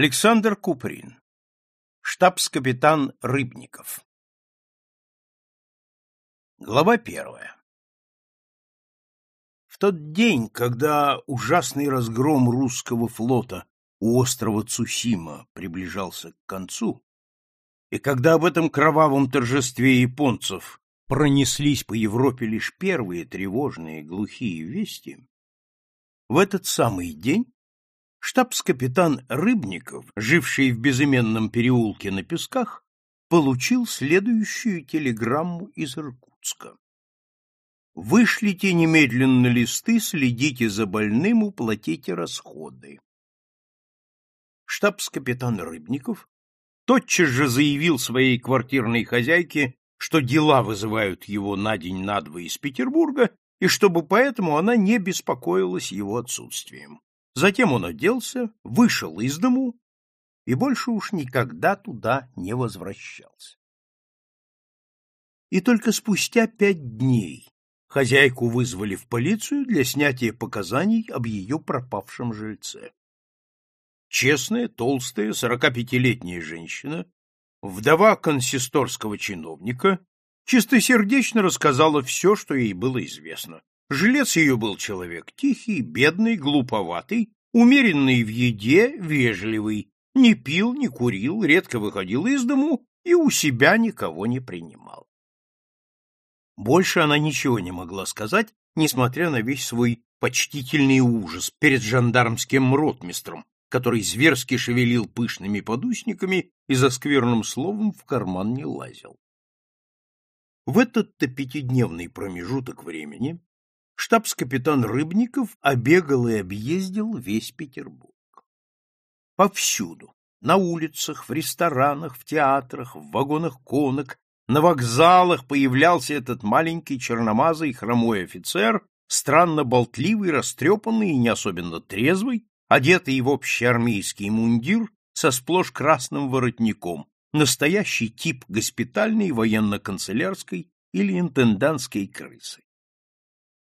Александр Куприн. Штабс-капитан Рыбников. Глава первая. В тот день, когда ужасный разгром русского флота у острова Цусима приближался к концу, и когда об этом кровавом торжестве японцев пронеслись по Европе лишь первые тревожные глухие вести, в этот самый день штабс-капитан Рыбников, живший в безыменном переулке на Песках, получил следующую телеграмму из Иркутска. Вышлите немедленно листы, следите за больным, уплатите расходы. Штабс-капитан Рыбников тотчас же заявил своей квартирной хозяйке, что дела вызывают его на день на два из Петербурга, и чтобы поэтому она не беспокоилась его отсутствием. Затем он оделся, вышел из дому и больше уж никогда туда не возвращался. И только спустя пять дней хозяйку вызвали в полицию для снятия показаний об ее пропавшем жильце. Честная, толстая, сорокапятилетняя женщина, вдова консисторского чиновника, чистосердечно рассказала все, что ей было известно. Жилец ее был человек тихий, бедный, глуповатый, умеренный в еде, вежливый, не пил, не курил, редко выходил из дому и у себя никого не принимал. Больше она ничего не могла сказать, несмотря на весь свой почтительный ужас перед жандармским ротмистром, который зверски шевелил пышными подусниками и за скверным словом в карман не лазил. В этот-то пятидневный промежуток времени штабс-капитан Рыбников обегал и объездил весь Петербург. Повсюду, на улицах, в ресторанах, в театрах, в вагонах конок, на вокзалах появлялся этот маленький черномазый хромой офицер, странно болтливый, растрепанный и не особенно трезвый, одетый в общеармейский мундир со сплошь красным воротником, настоящий тип госпитальной военно-канцелярской или интендантской крысы.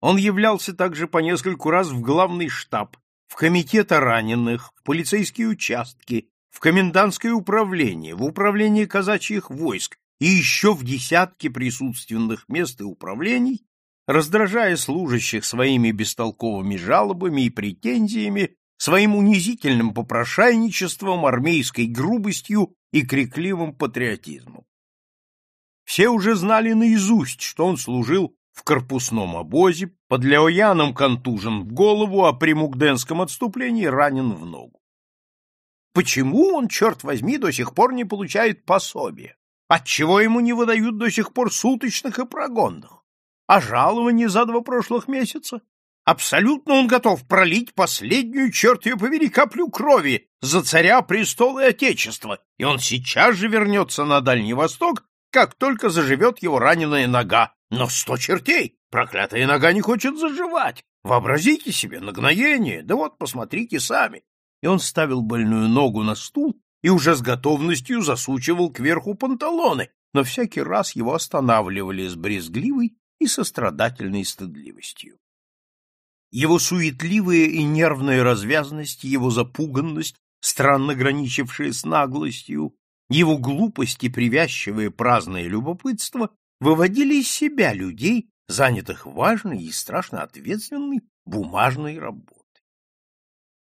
Он являлся также по нескольку раз в главный штаб, в комитет о раненых, в полицейские участки, в комендантское управление, в управление казачьих войск и еще в десятки присутственных мест и управлений, раздражая служащих своими бестолковыми жалобами и претензиями своим унизительным попрошайничеством, армейской грубостью и крикливым патриотизмом. Все уже знали наизусть, что он служил в корпусном обозе, под Леояном контужен в голову, а при Мугденском отступлении ранен в ногу. Почему он, черт возьми, до сих пор не получает пособия? Отчего ему не выдают до сих пор суточных и прогонных? А жалование за два прошлых месяца? Абсолютно он готов пролить последнюю, черт ее повери, каплю крови за царя, престола и отечества, и он сейчас же вернется на Дальний Восток, как только заживет его раненая нога. Но сто чертей! Проклятая нога не хочет заживать! Вообразите себе нагноение, да вот посмотрите сами. И он ставил больную ногу на стул и уже с готовностью засучивал кверху панталоны, но всякий раз его останавливали с брезгливой и сострадательной стыдливостью. Его суетливая и нервная развязность, его запуганность, странно граничившая с наглостью, его глупость и праздное любопытство выводили из себя людей, занятых важной и страшно ответственной бумажной работой.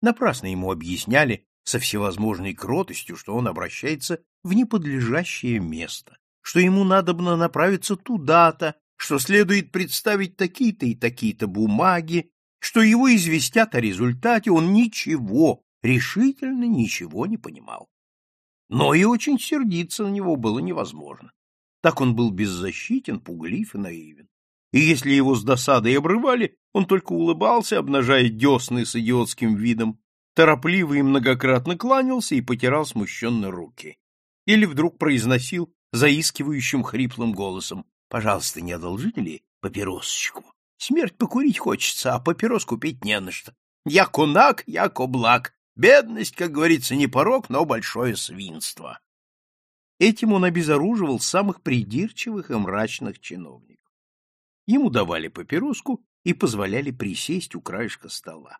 Напрасно ему объясняли со всевозможной кротостью, что он обращается в неподлежащее место, что ему надобно направиться туда-то, что следует представить такие-то и такие-то бумаги, что его известят о результате, он ничего, решительно ничего не понимал. Но и очень сердиться на него было невозможно. Так он был беззащитен, пуглив и наивен. И если его с досадой обрывали, он только улыбался, обнажая десны с идиотским видом, торопливо и многократно кланялся и потирал смущенно руки. Или вдруг произносил заискивающим хриплым голосом, «Пожалуйста, не одолжите ли папиросочку?» Смерть покурить хочется, а папирос купить не на что. Я кунак, я коблак. Бедность, как говорится, не порог, но большое свинство. Этим он обезоруживал самых придирчивых и мрачных чиновников. Ему давали папироску и позволяли присесть у краешка стола.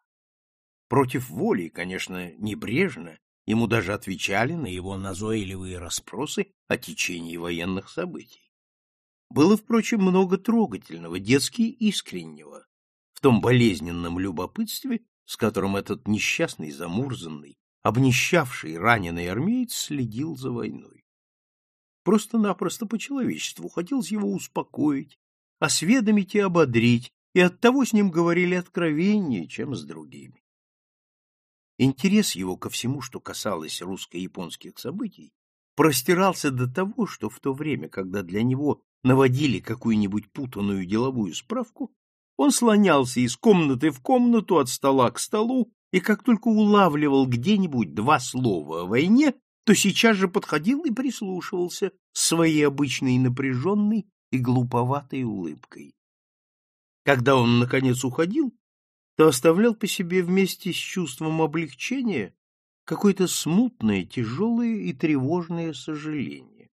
Против воли, конечно, небрежно, Ему даже отвечали на его назойливые расспросы о течении военных событий. Было, впрочем, много трогательного, детски искреннего, в том болезненном любопытстве, с которым этот несчастный, замурзанный, обнищавший, раненый армеец следил за войной. Просто-напросто по человечеству хотелось его успокоить, осведомить и ободрить, и оттого с ним говорили откровеннее, чем с другими. Интерес его ко всему, что касалось русско-японских событий, простирался до того, что в то время, когда для него наводили какую-нибудь путанную деловую справку, он слонялся из комнаты в комнату, от стола к столу, и как только улавливал где-нибудь два слова о войне, то сейчас же подходил и прислушивался своей обычной напряженной и глуповатой улыбкой. Когда он, наконец, уходил, то оставлял по себе вместе с чувством облегчения какое-то смутное, тяжелое и тревожное сожаление.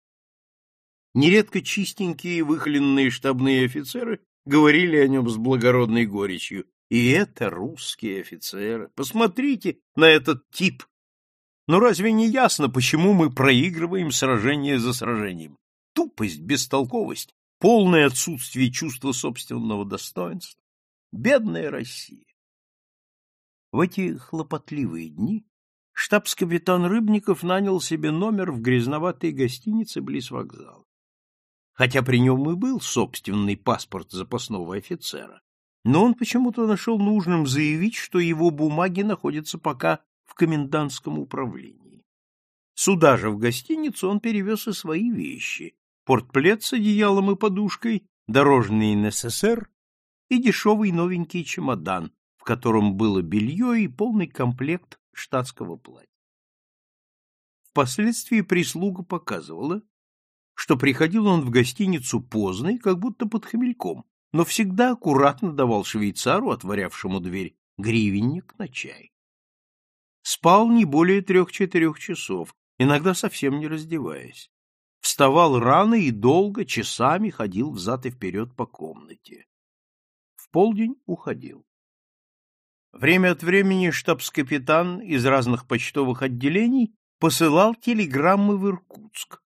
Нередко чистенькие выхоленные штабные офицеры говорили о нем с благородной горечью. И это русские офицеры. Посмотрите на этот тип. Но разве не ясно, почему мы проигрываем сражение за сражением? Тупость, бестолковость, полное отсутствие чувства собственного достоинства. Бедная Россия. В эти хлопотливые дни штабс-капитан Рыбников нанял себе номер в грязноватой гостинице близ вокзала хотя при нем и был собственный паспорт запасного офицера, но он почему-то нашел нужным заявить, что его бумаги находятся пока в комендантском управлении. Сюда же, в гостиницу, он перевез и свои вещи — портплет с одеялом и подушкой, дорожный НССР и дешевый новенький чемодан, в котором было белье и полный комплект штатского платья. Впоследствии прислуга показывала, что приходил он в гостиницу поздно и как будто под хмельком, но всегда аккуратно давал швейцару, отворявшему дверь, гривенник на чай. Спал не более трех-четырех часов, иногда совсем не раздеваясь. Вставал рано и долго, часами ходил взад и вперед по комнате. В полдень уходил. Время от времени штабс-капитан из разных почтовых отделений посылал телеграммы в Иркутск,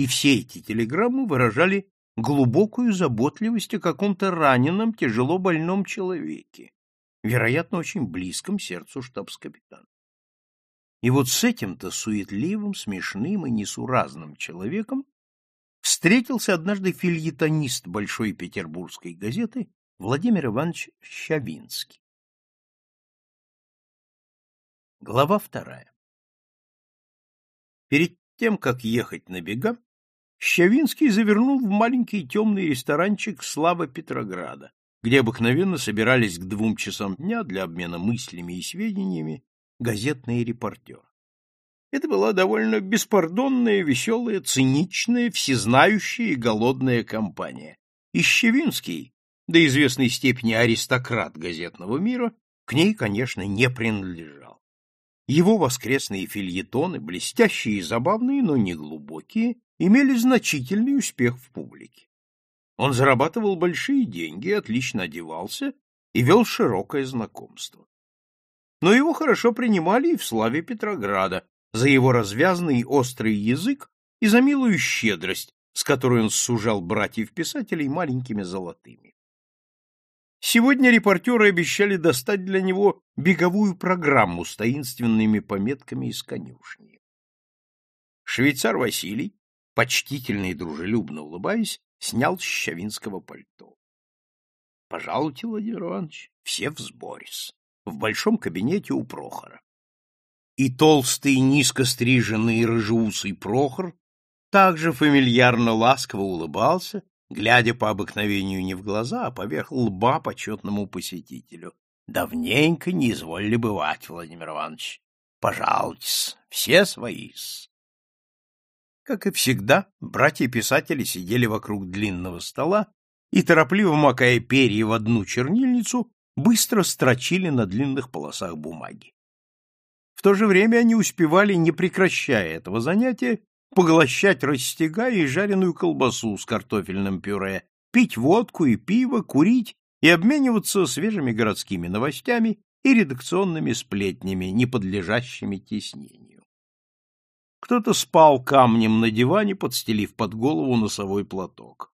и все эти телеграммы выражали глубокую заботливость о каком-то раненом, тяжело больном человеке, вероятно, очень близком сердцу штабс-капитана. И вот с этим-то суетливым, смешным и несуразным человеком встретился однажды фильетонист Большой Петербургской газеты Владимир Иванович Щавинский. Глава вторая. Перед тем, как ехать на бега, Щавинский завернул в маленький темный ресторанчик «Слава Петрограда», где обыкновенно собирались к двум часам дня для обмена мыслями и сведениями газетные репортеры. Это была довольно беспардонная, веселая, циничная, всезнающая и голодная компания. И Щевинский, до известной степени аристократ газетного мира, к ней, конечно, не принадлежал. Его воскресные фильетоны, блестящие и забавные, но не глубокие, имели значительный успех в публике. Он зарабатывал большие деньги, отлично одевался и вел широкое знакомство. Но его хорошо принимали и в славе Петрограда за его развязный острый язык и за милую щедрость, с которой он сужал братьев-писателей маленькими золотыми. Сегодня репортеры обещали достать для него беговую программу с таинственными пометками из конюшни. Швейцар Василий, почтительно и дружелюбно улыбаясь, снял с щавинского пальто. — Пожалуйте, Владимир Иванович, все в сборе в большом кабинете у Прохора. И толстый, низко стриженный рыжеусый Прохор также фамильярно ласково улыбался, глядя по обыкновению не в глаза, а поверх лба почетному посетителю. — Давненько не изволили бывать, Владимир Иванович. Пожалуйтесь, все свои-с. Как и всегда, братья-писатели сидели вокруг длинного стола и, торопливо макая перья в одну чернильницу, быстро строчили на длинных полосах бумаги. В то же время они успевали, не прекращая этого занятия, поглощать растягая и жареную колбасу с картофельным пюре, пить водку и пиво, курить и обмениваться свежими городскими новостями и редакционными сплетнями, не подлежащими теснению. Кто-то спал камнем на диване, подстелив под голову носовой платок.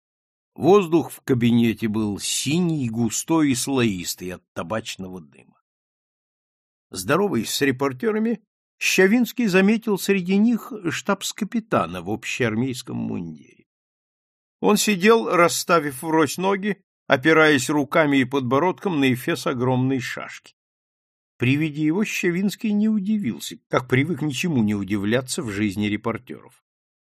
Воздух в кабинете был синий, густой и слоистый от табачного дыма. Здороваясь с репортерами, Щавинский заметил среди них штабс-капитана в общеармейском мундире. Он сидел, расставив врозь ноги, опираясь руками и подбородком на эфес огромной шашки. При виде его Щавинский не удивился, как привык ничему не удивляться в жизни репортеров.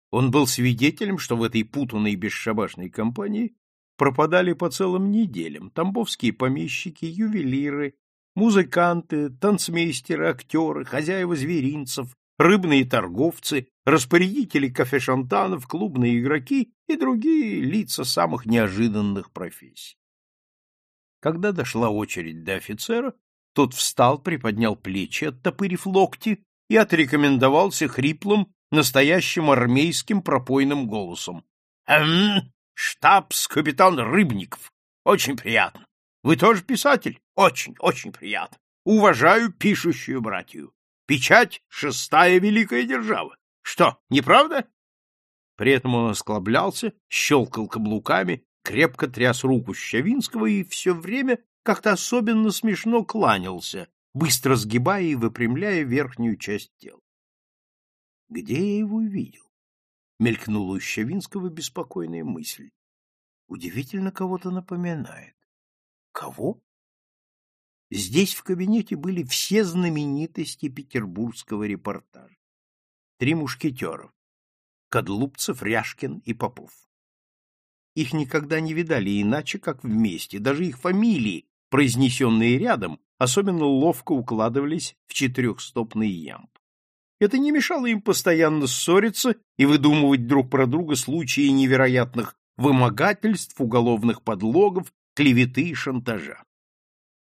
Он был свидетелем, что в этой путанной бесшабашной компании пропадали по целым неделям тамбовские помещики, ювелиры, музыканты, танцмейстеры, актеры, хозяева зверинцев, рыбные торговцы, распорядители кафе-шантанов, клубные игроки и другие лица самых неожиданных профессий. Когда дошла очередь до офицера, тот встал, приподнял плечи, оттопырив локти, и отрекомендовался хриплым, настоящим армейским пропойным голосом. «Эм, штабс-капитан Рыбников. Очень приятно. Вы тоже писатель? Очень, очень приятно. Уважаю пишущую братью. Печать — шестая великая держава. Что, неправда?» При этом он осклаблялся, щелкал каблуками, крепко тряс руку Щавинского и все время как-то особенно смешно кланялся, быстро сгибая и выпрямляя верхнюю часть тела. Где я его видел? Мелькнула у Щавинского беспокойная мысль. Удивительно кого-то напоминает. Кого? Здесь в кабинете были все знаменитости петербургского репортажа. Три мушкетеров — Кадлубцев, Ряшкин и Попов. Их никогда не видали иначе, как вместе. Даже их фамилии, произнесенные рядом, особенно ловко укладывались в четырехстопный ямб. Это не мешало им постоянно ссориться и выдумывать друг про друга случаи невероятных вымогательств, уголовных подлогов, клеветы и шантажа.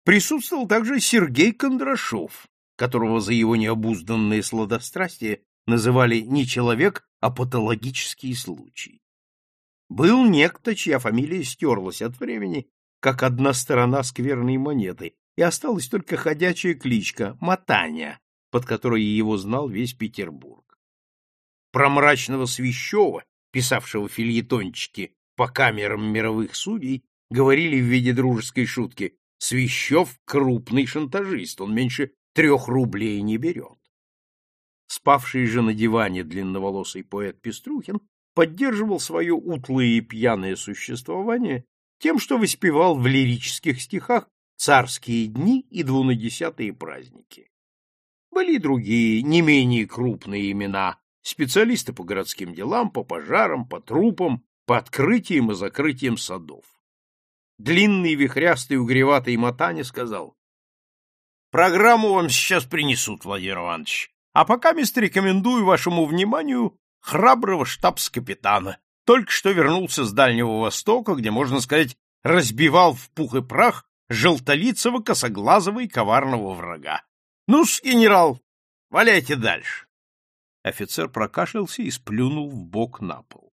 Присутствовал также Сергей Кондрашов, которого за его необузданное сладострастие называли не человек, а патологический случай. Был некто, чья фамилия стерлась от времени, как одна сторона скверной монеты, и осталась только ходячая кличка Матаня, под которой его знал весь Петербург. Про мрачного Свящева, писавшего фильетончики по камерам мировых судей, говорили в виде дружеской шутки «Свящев — крупный шантажист, он меньше трех рублей не берет». Спавший же на диване длинноволосый поэт Пеструхин поддерживал свое утлое и пьяное существование тем, что воспевал в лирических стихах царские дни и двунадесятые праздники. Были и другие, не менее крупные имена, специалисты по городским делам, по пожарам, по трупам, по открытиям и закрытиям садов. Длинный вихрястый угреватый Матане сказал, «Программу вам сейчас принесут, Владимир Иванович, а пока мест рекомендую вашему вниманию храброго штабс-капитана, только что вернулся с Дальнего Востока, где, можно сказать, разбивал в пух и прах желтолицего, косоглазого и коварного врага. Ну-с, генерал, валяйте дальше. Офицер прокашлялся и сплюнул в бок на пол.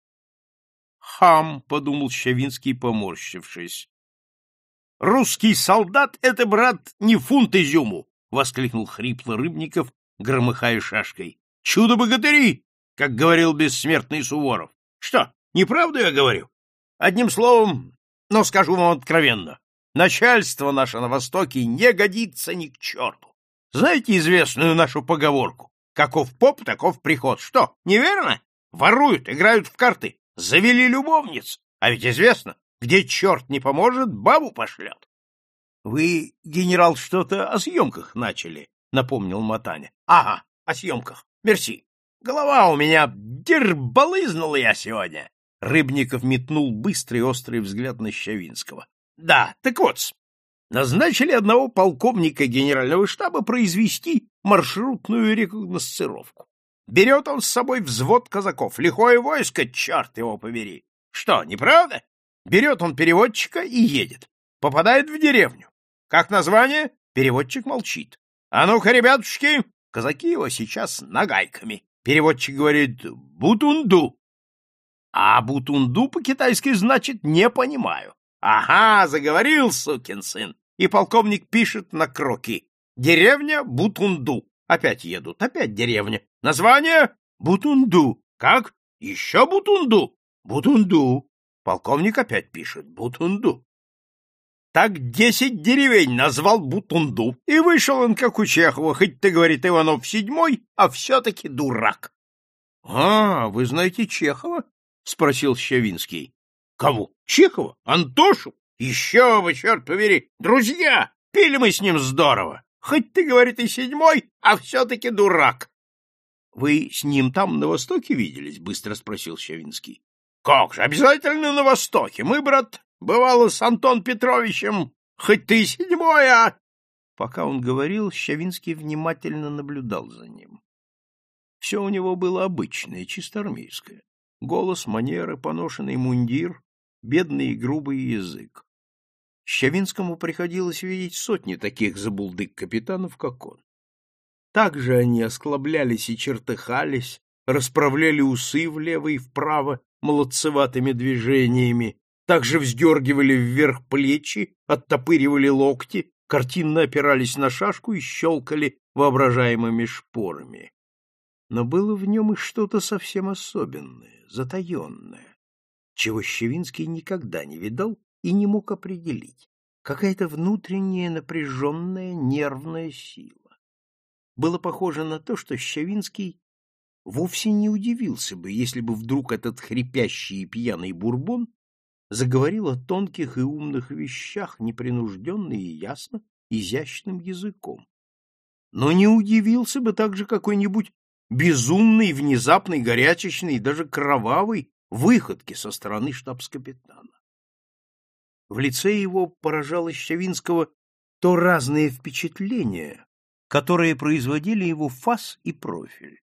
Хам, подумал Щавинский, поморщившись. Русский солдат — это, брат, не фунт изюму! — воскликнул хрипло Рыбников, громыхая шашкой. — Чудо-богатыри, как говорил бессмертный Суворов. Что, неправду я говорю? Одним словом, но скажу вам откровенно, начальство наше на Востоке не годится ни к черту. Знаете известную нашу поговорку? Каков поп, таков приход. Что, неверно? Воруют, играют в карты, завели любовниц. А ведь известно, где черт не поможет, бабу пошлет. — Вы, генерал, что-то о съемках начали, — напомнил Матаня. — Ага, о съемках. Мерси. Голова у меня дербалызнула я сегодня. Рыбников метнул быстрый острый взгляд на Щавинского. — Да, так вот, назначили одного полковника генерального штаба произвести маршрутную рекогносцировку. Берет он с собой взвод казаков, лихое войско, черт его побери. Что, неправда? Берет он переводчика и едет. Попадает в деревню. Как название? Переводчик молчит. А ну-ка, ребятушки, казаки его сейчас нагайками. Переводчик говорит «бутунду». А бутунду по-китайски значит «не понимаю». Ага, заговорил, сукин сын. И полковник пишет на кроки. Деревня Бутунду. Опять едут, опять деревня. Название? Бутунду. Как? Еще Бутунду? Бутунду. Полковник опять пишет. Бутунду. Так десять деревень назвал Бутунду. И вышел он, как у Чехова, хоть ты, говорит, Иванов седьмой, а все-таки дурак. — А, вы знаете Чехова? — спросил Щавинский. — Кого? Чехова? Антошу? Еще бы, черт побери! Друзья! Пили мы с ним здорово! Хоть ты, говорит, и седьмой, а все-таки дурак. — Вы с ним там на Востоке виделись? — быстро спросил Щавинский. — Как же, обязательно на Востоке. Мы, брат, Бывало с Антон Петровичем, хоть ты седьмой, а... Пока он говорил, Щавинский внимательно наблюдал за ним. Все у него было обычное, чисто армейское. Голос, манеры, поношенный мундир, бедный и грубый язык. Щавинскому приходилось видеть сотни таких забулдык-капитанов, как он. Так же они осклаблялись и чертыхались, расправляли усы влево и вправо молодцеватыми движениями, также вздергивали вверх плечи, оттопыривали локти, картинно опирались на шашку и щелкали воображаемыми шпорами. Но было в нем и что-то совсем особенное, затаенное, чего Щевинский никогда не видал и не мог определить. Какая-то внутренняя напряженная нервная сила. Было похоже на то, что Щавинский вовсе не удивился бы, если бы вдруг этот хрипящий и пьяный бурбон заговорил о тонких и умных вещах непринужденно и ясно, изящным языком. Но не удивился бы также какой-нибудь безумный, внезапный, горячечный, даже кровавый выходки со стороны штабс-капитана. В лице его поражало Щавинского то разные впечатления, которые производили его фас и профиль.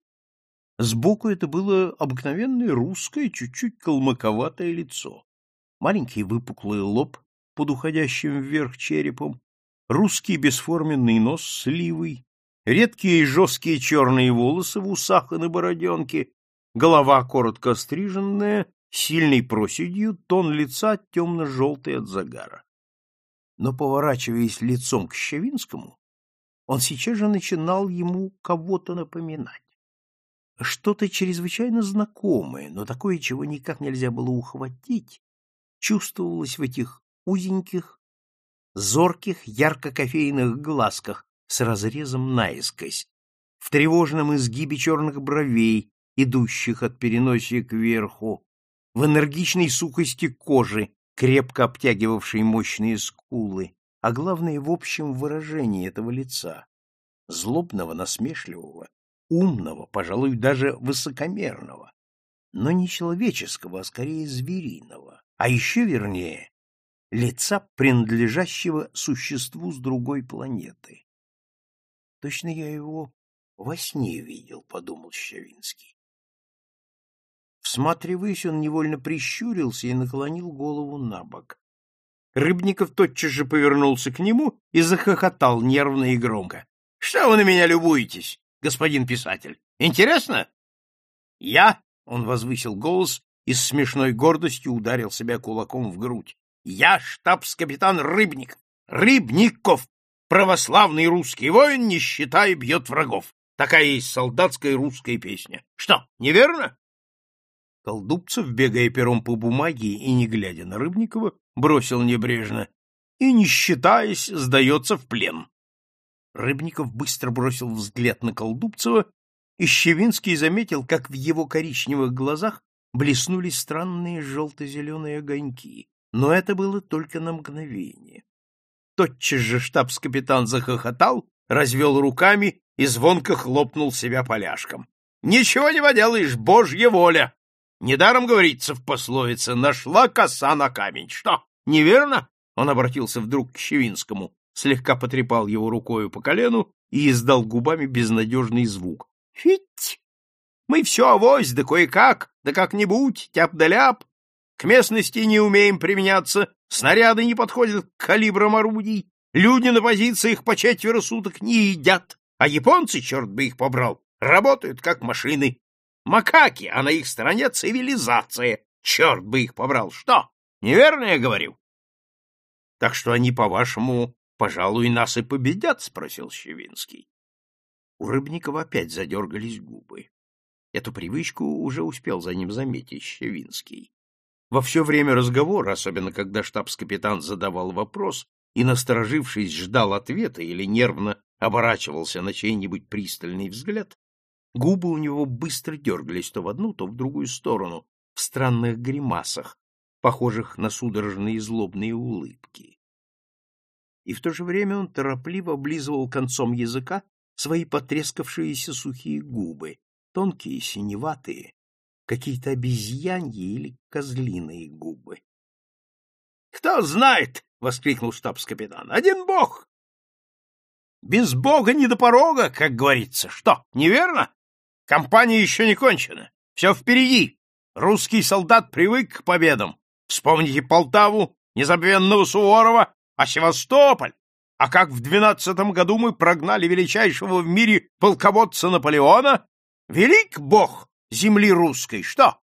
Сбоку это было обыкновенное русское, чуть-чуть калмыковатое лицо маленький выпуклый лоб под уходящим вверх черепом, русский бесформенный нос с редкие и жесткие черные волосы в усах и на бороденке, голова коротко стриженная, сильной проседью, тон лица темно-желтый от загара. Но, поворачиваясь лицом к Щавинскому, он сейчас же начинал ему кого-то напоминать. Что-то чрезвычайно знакомое, но такое, чего никак нельзя было ухватить, чувствовалось в этих узеньких, зорких, ярко-кофейных глазках с разрезом наискось, в тревожном изгибе черных бровей, идущих от переносия кверху, в энергичной сухости кожи, крепко обтягивавшей мощные скулы, а главное в общем выражении этого лица, злобного, насмешливого, умного, пожалуй, даже высокомерного, но не человеческого, а скорее звериного а еще вернее, лица, принадлежащего существу с другой планеты. Точно я его во сне видел, подумал Щавинский. Всматриваясь, он невольно прищурился и наклонил голову на бок. Рыбников тотчас же повернулся к нему и захохотал нервно и громко. — Что вы на меня любуетесь, господин писатель? Интересно? — Я, — он возвысил голос и с смешной гордостью ударил себя кулаком в грудь. «Я штабс-капитан Рыбников! Рыбников! Православный русский воин, не считая, бьет врагов! Такая есть солдатская русская песня. Что, неверно?» Колдубцев, бегая пером по бумаге и не глядя на Рыбникова, бросил небрежно и, не считаясь, сдается в плен. Рыбников быстро бросил взгляд на Колдубцева, и Щевинский заметил, как в его коричневых глазах блеснули странные желто-зеленые огоньки, но это было только на мгновение. Тотчас же штабс-капитан захохотал, развел руками и звонко хлопнул себя поляшком. — Ничего не поделаешь, божья воля! Недаром говорится в пословице «нашла коса на камень». Что, неверно? Он обратился вдруг к Щевинскому, слегка потрепал его рукою по колену и издал губами безнадежный звук. «Фить!» Мы все авось, да кое-как, да как-нибудь, тяп да ляп. К местности не умеем применяться, снаряды не подходят к калибрам орудий, люди на позициях по четверо суток не едят, а японцы, черт бы их побрал, работают как машины. Макаки, а на их стороне цивилизация, черт бы их побрал. Что, неверно я говорю? Так что они, по-вашему, пожалуй, нас и победят? — спросил Щевинский. У Рыбникова опять задергались губы. Эту привычку уже успел за ним заметить Щевинский. Во все время разговора, особенно когда штабс-капитан задавал вопрос и, насторожившись, ждал ответа или нервно оборачивался на чей-нибудь пристальный взгляд, губы у него быстро дергались то в одну, то в другую сторону, в странных гримасах, похожих на судорожные злобные улыбки. И в то же время он торопливо облизывал концом языка свои потрескавшиеся сухие губы, тонкие, синеватые, какие-то обезьяньи или козлиные губы. — Кто знает! — воскликнул штабс-капитан. — Один бог! Без бога не до порога, как говорится. Что, неверно? Компания еще не кончена. Все впереди. Русский солдат привык к победам. Вспомните Полтаву, незабвенного Суворова, а Севастополь. А как в двенадцатом году мы прогнали величайшего в мире полководца Наполеона? Велик бог земли русской, что?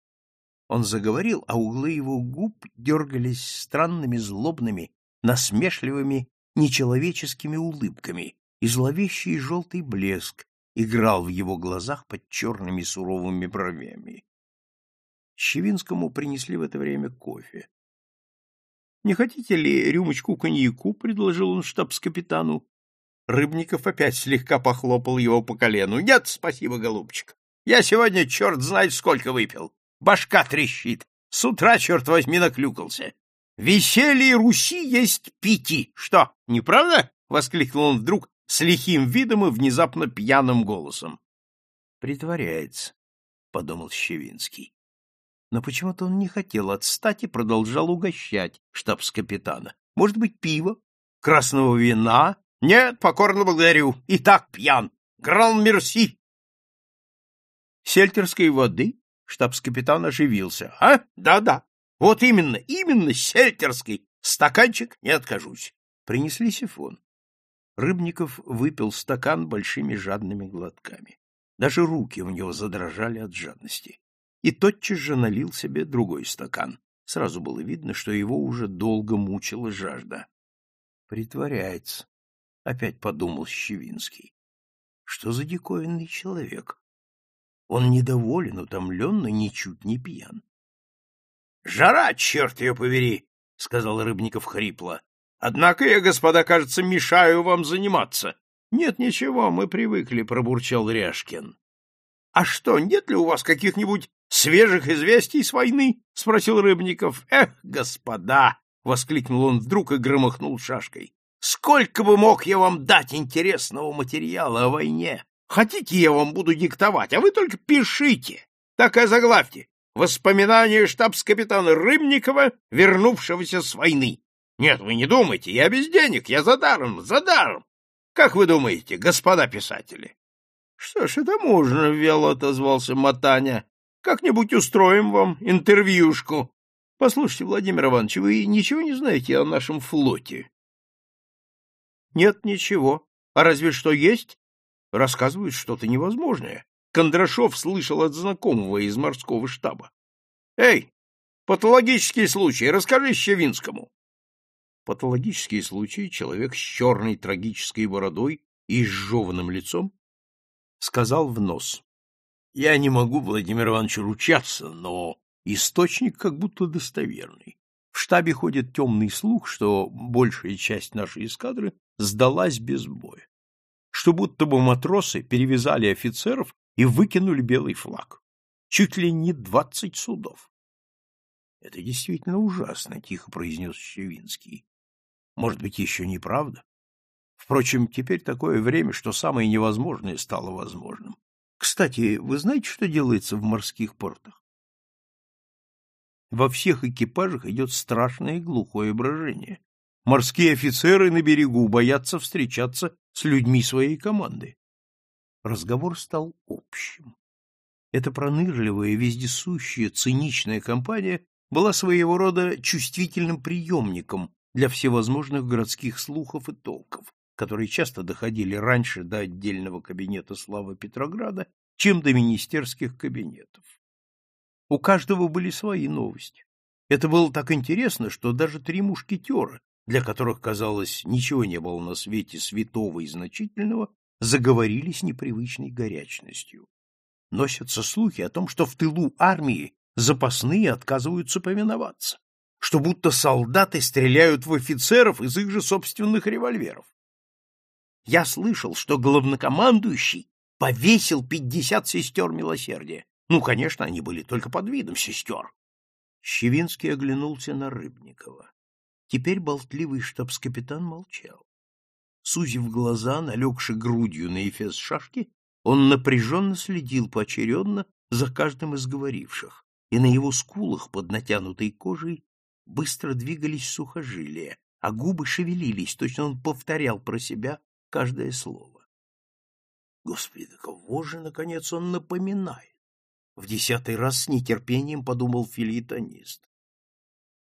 Он заговорил, а углы его губ дергались странными злобными, насмешливыми, нечеловеческими улыбками, и зловещий желтый блеск играл в его глазах под черными суровыми бровями. Щевинскому принесли в это время кофе. — Не хотите ли рюмочку коньяку? — предложил он штабс-капитану. Рыбников опять слегка похлопал его по колену. — Нет, спасибо, голубчик. Я сегодня черт знает сколько выпил. Башка трещит. С утра, черт возьми, наклюкался. Веселье Руси есть пяти. Что, не правда? — воскликнул он вдруг с лихим видом и внезапно пьяным голосом. — Притворяется, — подумал Щевинский. Но почему-то он не хотел отстать и продолжал угощать штабс-капитана. Может быть, пиво? Красного вина? Нет, покорно благодарю. И так пьян. Гран мерси. Сельтерской воды? Штабс-капитан оживился. А? Да-да. Вот именно, именно сельтерской. Стаканчик не откажусь. Принесли сифон. Рыбников выпил стакан большими жадными глотками. Даже руки у него задрожали от жадности. И тотчас же налил себе другой стакан. Сразу было видно, что его уже долго мучила жажда. Притворяется, опять подумал Щевинский. Что за диковинный человек? Он недоволен, утомлен, но ничуть не пьян. — Жара, черт ее повери! — сказал Рыбников хрипло. Однако я, господа, кажется, мешаю вам заниматься. Нет, ничего, мы привыкли, пробурчал Ряшкин. А что, нет ли у вас каких-нибудь свежих известий с войны? спросил Рыбников. Эх, господа, воскликнул он вдруг и громыхнул шашкой. Сколько бы мог я вам дать интересного материала о войне? Хотите, я вам буду диктовать, а вы только пишите. Так и заглавьте. Воспоминания штабс-капитана Рыбникова, вернувшегося с войны. Нет, вы не думайте, я без денег, я за даром, за даром. Как вы думаете, господа писатели? Что ж, это можно, вяло отозвался Матаня. Как-нибудь устроим вам интервьюшку. Послушайте, Владимир Иванович, вы ничего не знаете о нашем флоте? Нет, ничего. А разве что есть? Рассказывают что-то невозможное. Кондрашов слышал от знакомого из морского штаба. Эй, патологический случай, расскажи Щевинскому патологические случаи человек с черной трагической бородой и изжеванным лицом сказал в нос. Я не могу, Владимир Иванович, ручаться, но источник как будто достоверный. В штабе ходит темный слух, что большая часть нашей эскадры сдалась без боя, что будто бы матросы перевязали офицеров и выкинули белый флаг. Чуть ли не двадцать судов. — Это действительно ужасно, — тихо произнес Щевинский. Может быть, еще не правда? Впрочем, теперь такое время, что самое невозможное стало возможным. Кстати, вы знаете, что делается в морских портах? Во всех экипажах идет страшное глухое брожение. Морские офицеры на берегу боятся встречаться с людьми своей команды. Разговор стал общим. Эта пронырливая, вездесущая, циничная компания была своего рода чувствительным приемником для всевозможных городских слухов и толков, которые часто доходили раньше до отдельного кабинета славы Петрограда, чем до министерских кабинетов. У каждого были свои новости. Это было так интересно, что даже три мушкетера, для которых, казалось, ничего не было на свете святого и значительного, заговорили с непривычной горячностью. Носятся слухи о том, что в тылу армии запасные отказываются повиноваться, что будто солдаты стреляют в офицеров из их же собственных револьверов. Я слышал, что главнокомандующий повесил пятьдесят сестер милосердия. Ну, конечно, они были только под видом сестер. Щевинский оглянулся на Рыбникова. Теперь болтливый штабс-капитан молчал. Сузив глаза, налегши грудью на эфес шашки, он напряженно следил поочередно за каждым из говоривших, и на его скулах под натянутой кожей быстро двигались сухожилия, а губы шевелились, точно он повторял про себя каждое слово. Господи, кого же, наконец, он напоминает? В десятый раз с нетерпением подумал филитонист.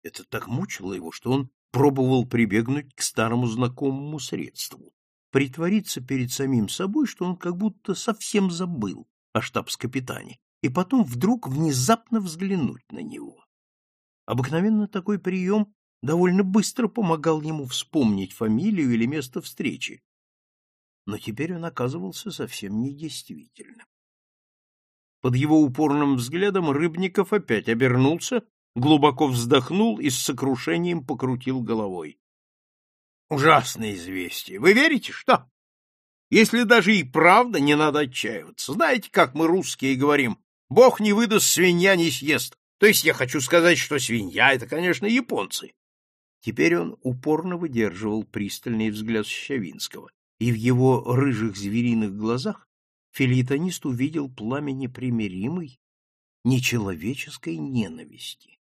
Это так мучило его, что он пробовал прибегнуть к старому знакомому средству — притвориться перед самим собой, что он как будто совсем забыл о штабс-капитане, и потом вдруг внезапно взглянуть на него. Обыкновенно такой прием довольно быстро помогал ему вспомнить фамилию или место встречи, но теперь он оказывался совсем недействительным. Под его упорным взглядом Рыбников опять обернулся, глубоко вздохнул и с сокрушением покрутил головой. Ужасное известие. Вы верите, что? Если даже и правда, не надо отчаиваться. Знаете, как мы русские говорим, Бог не выдаст, свинья не съест. То есть я хочу сказать, что свинья — это, конечно, японцы. Теперь он упорно выдерживал пристальный взгляд Щавинского, и в его рыжих звериных глазах филитонист увидел пламя непримиримой, нечеловеческой ненависти.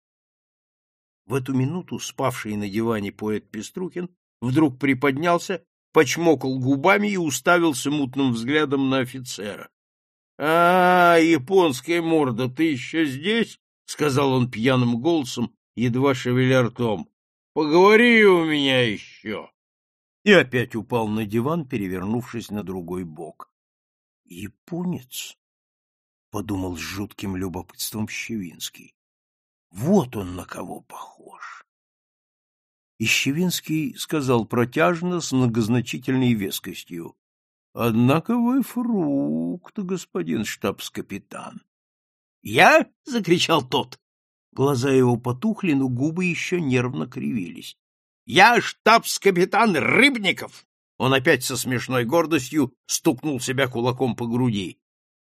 В эту минуту спавший на диване поэт Пеструхин вдруг приподнялся, почмокал губами и уставился мутным взглядом на офицера. — А, японская морда, ты еще здесь? — сказал он пьяным голосом, едва шевеля ртом. — Поговори у меня еще. И опять упал на диван, перевернувшись на другой бок. Японец, подумал с жутким любопытством Щевинский. Вот он на кого похож. И Щевинский сказал протяжно, с многозначительной вескостью. — Однако вы фрукт, господин штабс-капитан. — Я? — закричал тот. Глаза его потухли, но губы еще нервно кривились. — Я штабс-капитан Рыбников! Он опять со смешной гордостью стукнул себя кулаком по груди.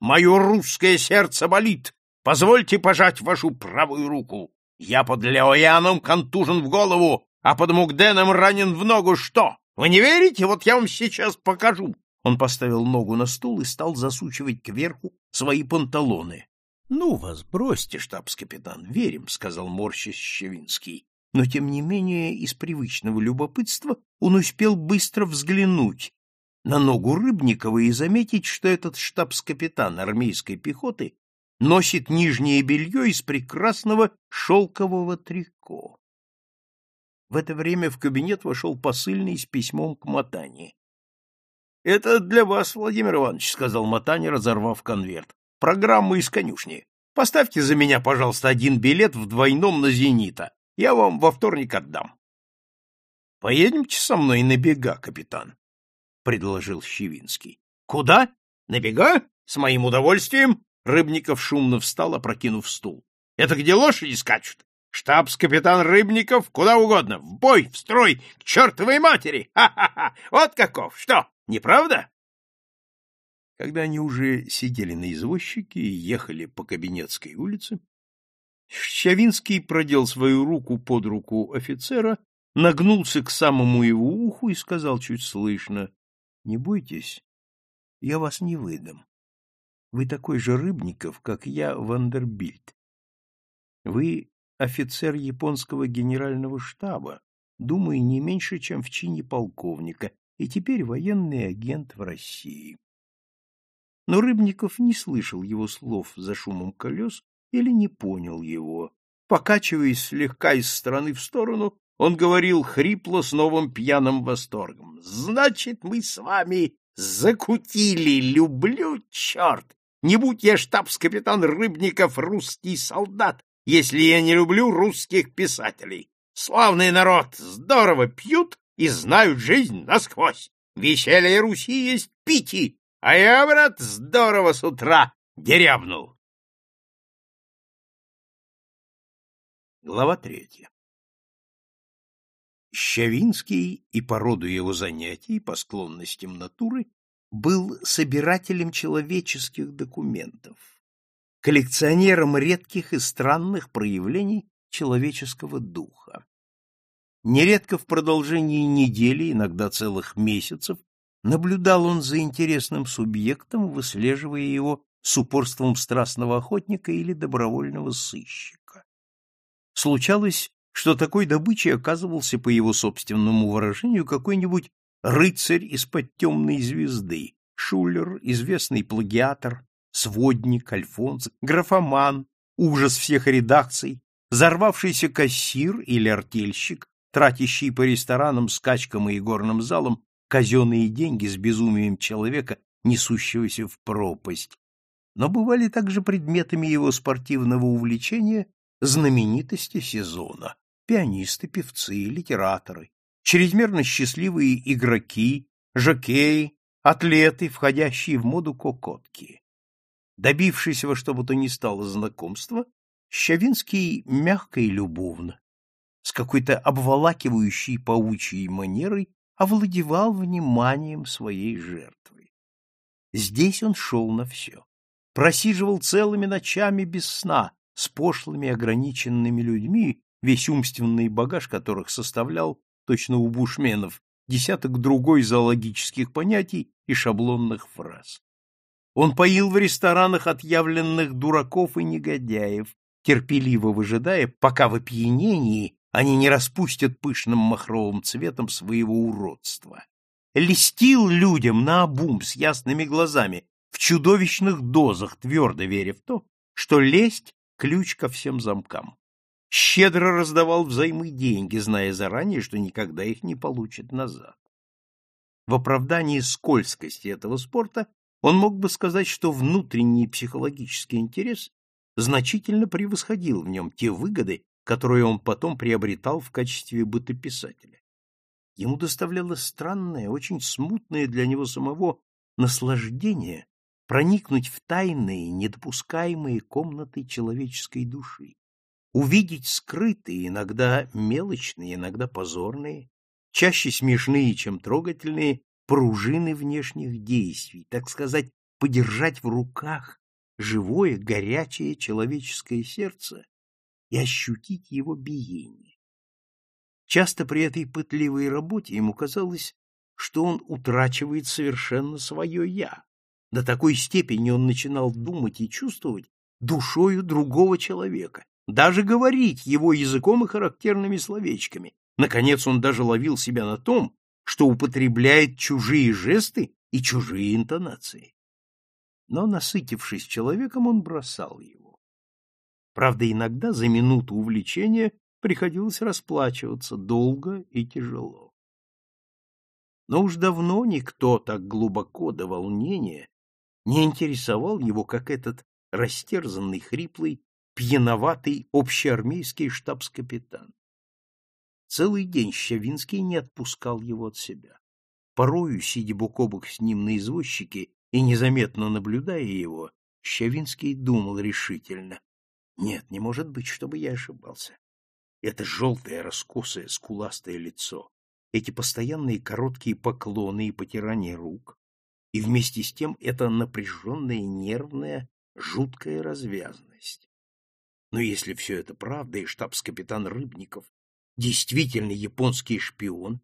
«Мое русское сердце болит! Позвольте пожать вашу правую руку! Я под Леояном контужен в голову, а под Мугденом ранен в ногу. Что? Вы не верите? Вот я вам сейчас покажу!» Он поставил ногу на стул и стал засучивать кверху свои панталоны. — Ну вас, бросьте, штабс-капитан, верим, — сказал морщись Щевинский но тем не менее из привычного любопытства он успел быстро взглянуть на ногу Рыбникова и заметить, что этот штабс-капитан армейской пехоты носит нижнее белье из прекрасного шелкового трико. В это время в кабинет вошел посыльный с письмом к Матане. — Это для вас, Владимир Иванович, — сказал Матане, разорвав конверт. — Программа из конюшни. Поставьте за меня, пожалуйста, один билет в двойном на «Зенита». Я вам во вторник отдам. — Поедемте со мной на бега, капитан, — предложил Щевинский. — Куда? На бега? С моим удовольствием. Рыбников шумно встал, опрокинув стул. — Это где лошади скачут? Штабс-капитан Рыбников куда угодно, в бой, в строй, к чертовой матери! Ха-ха-ха! Вот каков! Что, не правда? Когда они уже сидели на извозчике и ехали по Кабинетской улице, Щавинский продел свою руку под руку офицера, нагнулся к самому его уху и сказал чуть слышно, — Не бойтесь, я вас не выдам. Вы такой же Рыбников, как я, Вандербильд. Вы офицер японского генерального штаба, думаю, не меньше, чем в чине полковника, и теперь военный агент в России. Но Рыбников не слышал его слов за шумом колес или не понял его. Покачиваясь слегка из стороны в сторону, он говорил хрипло с новым пьяным восторгом. — Значит, мы с вами закутили, люблю, черт! Не будь я штабс-капитан Рыбников русский солдат, если я не люблю русских писателей. Славный народ, здорово пьют и знают жизнь насквозь. Веселье Руси есть пити, а я, брат, здорово с утра Дерябнул. Глава третья. Щавинский и по роду его занятий, по склонностям натуры, был собирателем человеческих документов, коллекционером редких и странных проявлений человеческого духа. Нередко в продолжении недели, иногда целых месяцев, наблюдал он за интересным субъектом, выслеживая его с упорством страстного охотника или добровольного сыщика. Случалось, что такой добычей оказывался, по его собственному выражению, какой-нибудь рыцарь из-под темной звезды, Шулер, известный плагиатор, сводник, альфонс, графоман, ужас всех редакций, взорвавшийся кассир или артельщик, тратящий по ресторанам, скачкам и игорным залам казенные деньги с безумием человека, несущегося в пропасть. Но бывали также предметами его спортивного увлечения знаменитости сезона — пианисты, певцы, литераторы, чрезмерно счастливые игроки, жокеи, атлеты, входящие в моду кокотки. Добившись во что бы то ни стало знакомства, Щавинский мягко и любовно, с какой-то обволакивающей паучьей манерой овладевал вниманием своей жертвы. Здесь он шел на все. Просиживал целыми ночами без сна с пошлыми ограниченными людьми, весь умственный багаж которых составлял, точно у бушменов, десяток другой зоологических понятий и шаблонных фраз. Он поил в ресторанах отъявленных дураков и негодяев, терпеливо выжидая, пока в опьянении они не распустят пышным махровым цветом своего уродства. Листил людям наобум с ясными глазами, в чудовищных дозах, твердо веря в то, что лесть — ключ ко всем замкам. Щедро раздавал взаймы деньги, зная заранее, что никогда их не получит назад. В оправдании скользкости этого спорта он мог бы сказать, что внутренний психологический интерес значительно превосходил в нем те выгоды, которые он потом приобретал в качестве бытописателя. Ему доставляло странное, очень смутное для него самого наслаждение проникнуть в тайные, недопускаемые комнаты человеческой души, увидеть скрытые, иногда мелочные, иногда позорные, чаще смешные, чем трогательные, пружины внешних действий, так сказать, подержать в руках живое, горячее человеческое сердце и ощутить его биение. Часто при этой пытливой работе ему казалось, что он утрачивает совершенно свое «я». До такой степени он начинал думать и чувствовать душою другого человека, даже говорить его языком и характерными словечками. Наконец он даже ловил себя на том, что употребляет чужие жесты и чужие интонации. Но, насытившись человеком, он бросал его. Правда, иногда за минуту увлечения приходилось расплачиваться долго и тяжело. Но уж давно никто так глубоко до волнения не интересовал его, как этот растерзанный, хриплый, пьяноватый общеармейский штабс-капитан. Целый день Щавинский не отпускал его от себя. Порою, сидя бок о бок с ним на извозчике и незаметно наблюдая его, Щавинский думал решительно. Нет, не может быть, чтобы я ошибался. Это желтое, раскосое, скуластое лицо, эти постоянные короткие поклоны и потирания рук, и вместе с тем эта напряженная, нервная, жуткая развязность. Но если все это правда, и штабс-капитан Рыбников действительно японский шпион,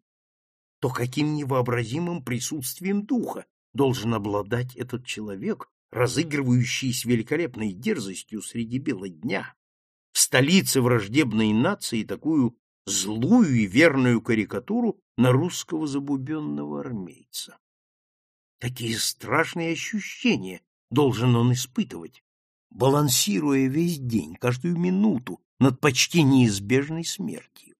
то каким невообразимым присутствием духа должен обладать этот человек, разыгрывающий с великолепной дерзостью среди бела дня в столице враждебной нации такую злую и верную карикатуру на русского забубенного армейца. Какие страшные ощущения должен он испытывать, балансируя весь день, каждую минуту над почти неизбежной смертью.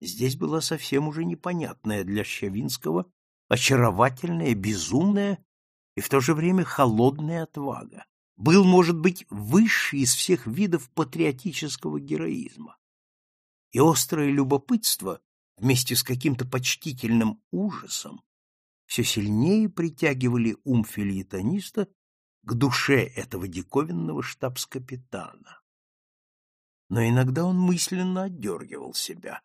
Здесь была совсем уже непонятная для Щавинского очаровательная, безумная и в то же время холодная отвага. Был, может быть, высший из всех видов патриотического героизма. И острое любопытство вместе с каким-то почтительным ужасом все сильнее притягивали ум филитониста к душе этого диковинного штабс-капитана. Но иногда он мысленно отдергивал себя.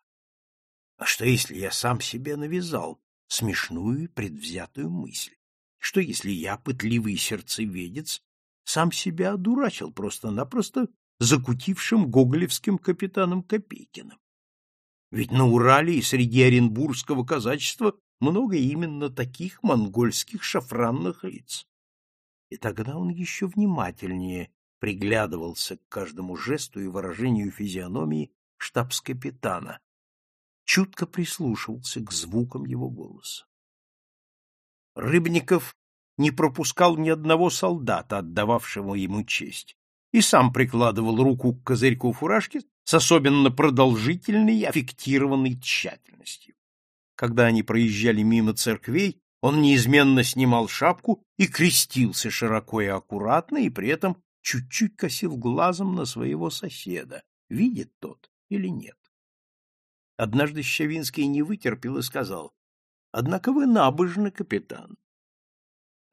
А что, если я сам себе навязал смешную предвзятую мысль? Что, если я, пытливый сердцеведец, сам себя одурачил просто-напросто закутившим гоголевским капитаном Копейкиным? Ведь на Урале и среди оренбургского казачества много именно таких монгольских шафранных лиц. И тогда он еще внимательнее приглядывался к каждому жесту и выражению физиономии штабс-капитана, чутко прислушивался к звукам его голоса. Рыбников не пропускал ни одного солдата, отдававшего ему честь, и сам прикладывал руку к козырьку фуражки с особенно продолжительной и аффектированной тщательностью. Когда они проезжали мимо церквей, он неизменно снимал шапку и крестился широко и аккуратно, и при этом чуть-чуть косил глазом на своего соседа, видит тот или нет. Однажды Щавинский не вытерпел и сказал, «Однако вы набожный капитан».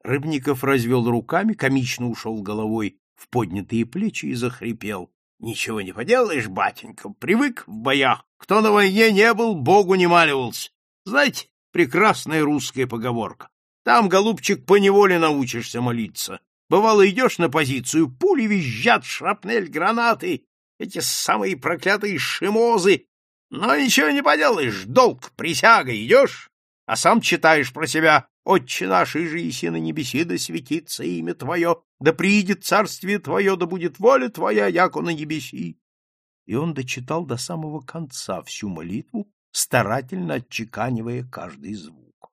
Рыбников развел руками, комично ушел головой в поднятые плечи и захрипел. Ничего не поделаешь, батенька, привык в боях. Кто на войне не был, Богу не маливался. Знаете, прекрасная русская поговорка. Там, голубчик, поневоле научишься молиться. Бывало, идешь на позицию, пули визжат, шрапнель, гранаты, эти самые проклятые шимозы. Но ничего не поделаешь, долг, присяга, идешь, а сам читаешь про себя «Отче наш, и же на небеси, да светится имя Твое, да приидет царствие Твое, да будет воля Твоя, яко на небеси». И он дочитал до самого конца всю молитву, старательно отчеканивая каждый звук.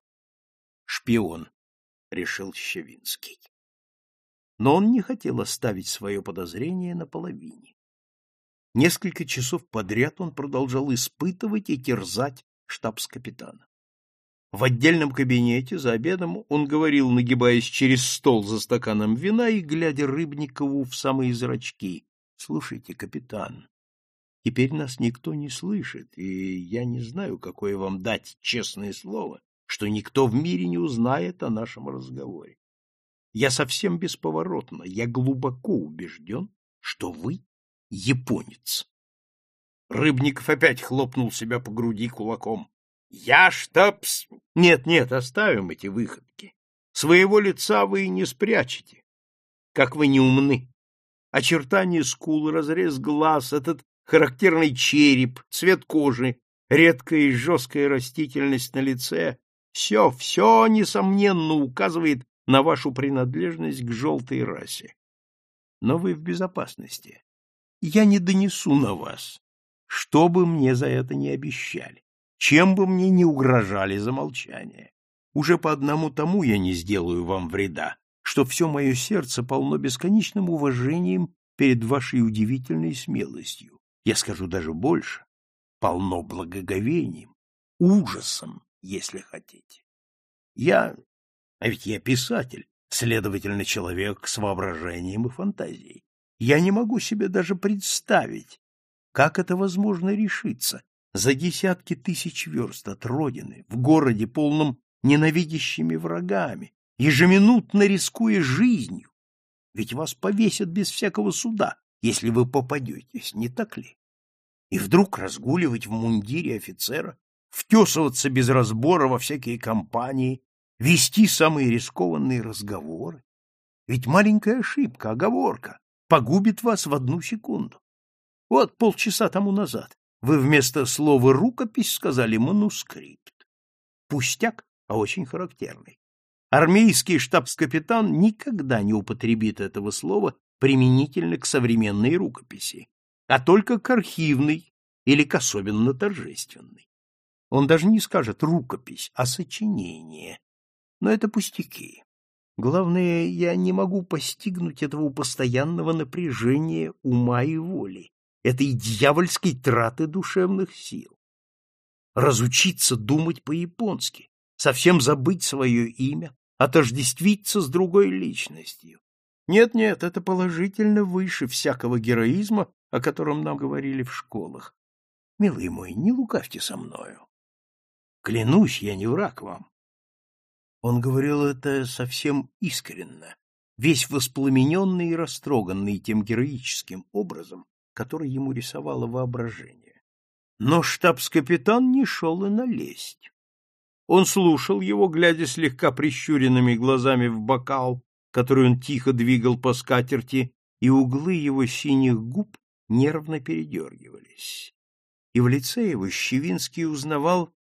«Шпион», — решил Щевинский. Но он не хотел оставить свое подозрение наполовине. Несколько часов подряд он продолжал испытывать и терзать штабс-капитана. В отдельном кабинете за обедом он говорил, нагибаясь через стол за стаканом вина и глядя Рыбникову в самые зрачки. — Слушайте, капитан, теперь нас никто не слышит, и я не знаю, какое вам дать честное слово, что никто в мире не узнает о нашем разговоре. Я совсем бесповоротно, я глубоко убежден, что вы японец. Рыбников опять хлопнул себя по груди кулаком. Я штабс... Нет, нет, оставим эти выходки. Своего лица вы не спрячете. Как вы не умны. Очертания скул, разрез глаз, этот характерный череп, цвет кожи, редкая и жесткая растительность на лице — все, все, несомненно, указывает на вашу принадлежность к желтой расе. Но вы в безопасности. Я не донесу на вас, что бы мне за это не обещали чем бы мне ни угрожали за молчание. Уже по одному тому я не сделаю вам вреда, что все мое сердце полно бесконечным уважением перед вашей удивительной смелостью. Я скажу даже больше, полно благоговением, ужасом, если хотите. Я, а ведь я писатель, следовательно, человек с воображением и фантазией. Я не могу себе даже представить, как это возможно решиться, за десятки тысяч верст от родины, в городе, полном ненавидящими врагами, ежеминутно рискуя жизнью. Ведь вас повесят без всякого суда, если вы попадетесь, не так ли? И вдруг разгуливать в мундире офицера, втесываться без разбора во всякие компании, вести самые рискованные разговоры. Ведь маленькая ошибка, оговорка, погубит вас в одну секунду. Вот полчаса тому назад вы вместо слова «рукопись» сказали «манускрипт». Пустяк, а очень характерный. Армейский штабс-капитан никогда не употребит этого слова применительно к современной рукописи, а только к архивной или к особенно торжественной. Он даже не скажет «рукопись», а «сочинение». Но это пустяки. Главное, я не могу постигнуть этого постоянного напряжения ума и воли, этой дьявольской траты душевных сил. Разучиться думать по-японски, совсем забыть свое имя, отождествиться с другой личностью. Нет-нет, это положительно выше всякого героизма, о котором нам говорили в школах. Милый мой, не лукавьте со мною. Клянусь, я не враг вам. Он говорил это совсем искренно, весь воспламененный и растроганный тем героическим образом, который ему рисовало воображение. Но штабс-капитан не шел и налезть. Он слушал его, глядя слегка прищуренными глазами в бокал, который он тихо двигал по скатерти, и углы его синих губ нервно передергивались. И в лице его Щевинский узнавал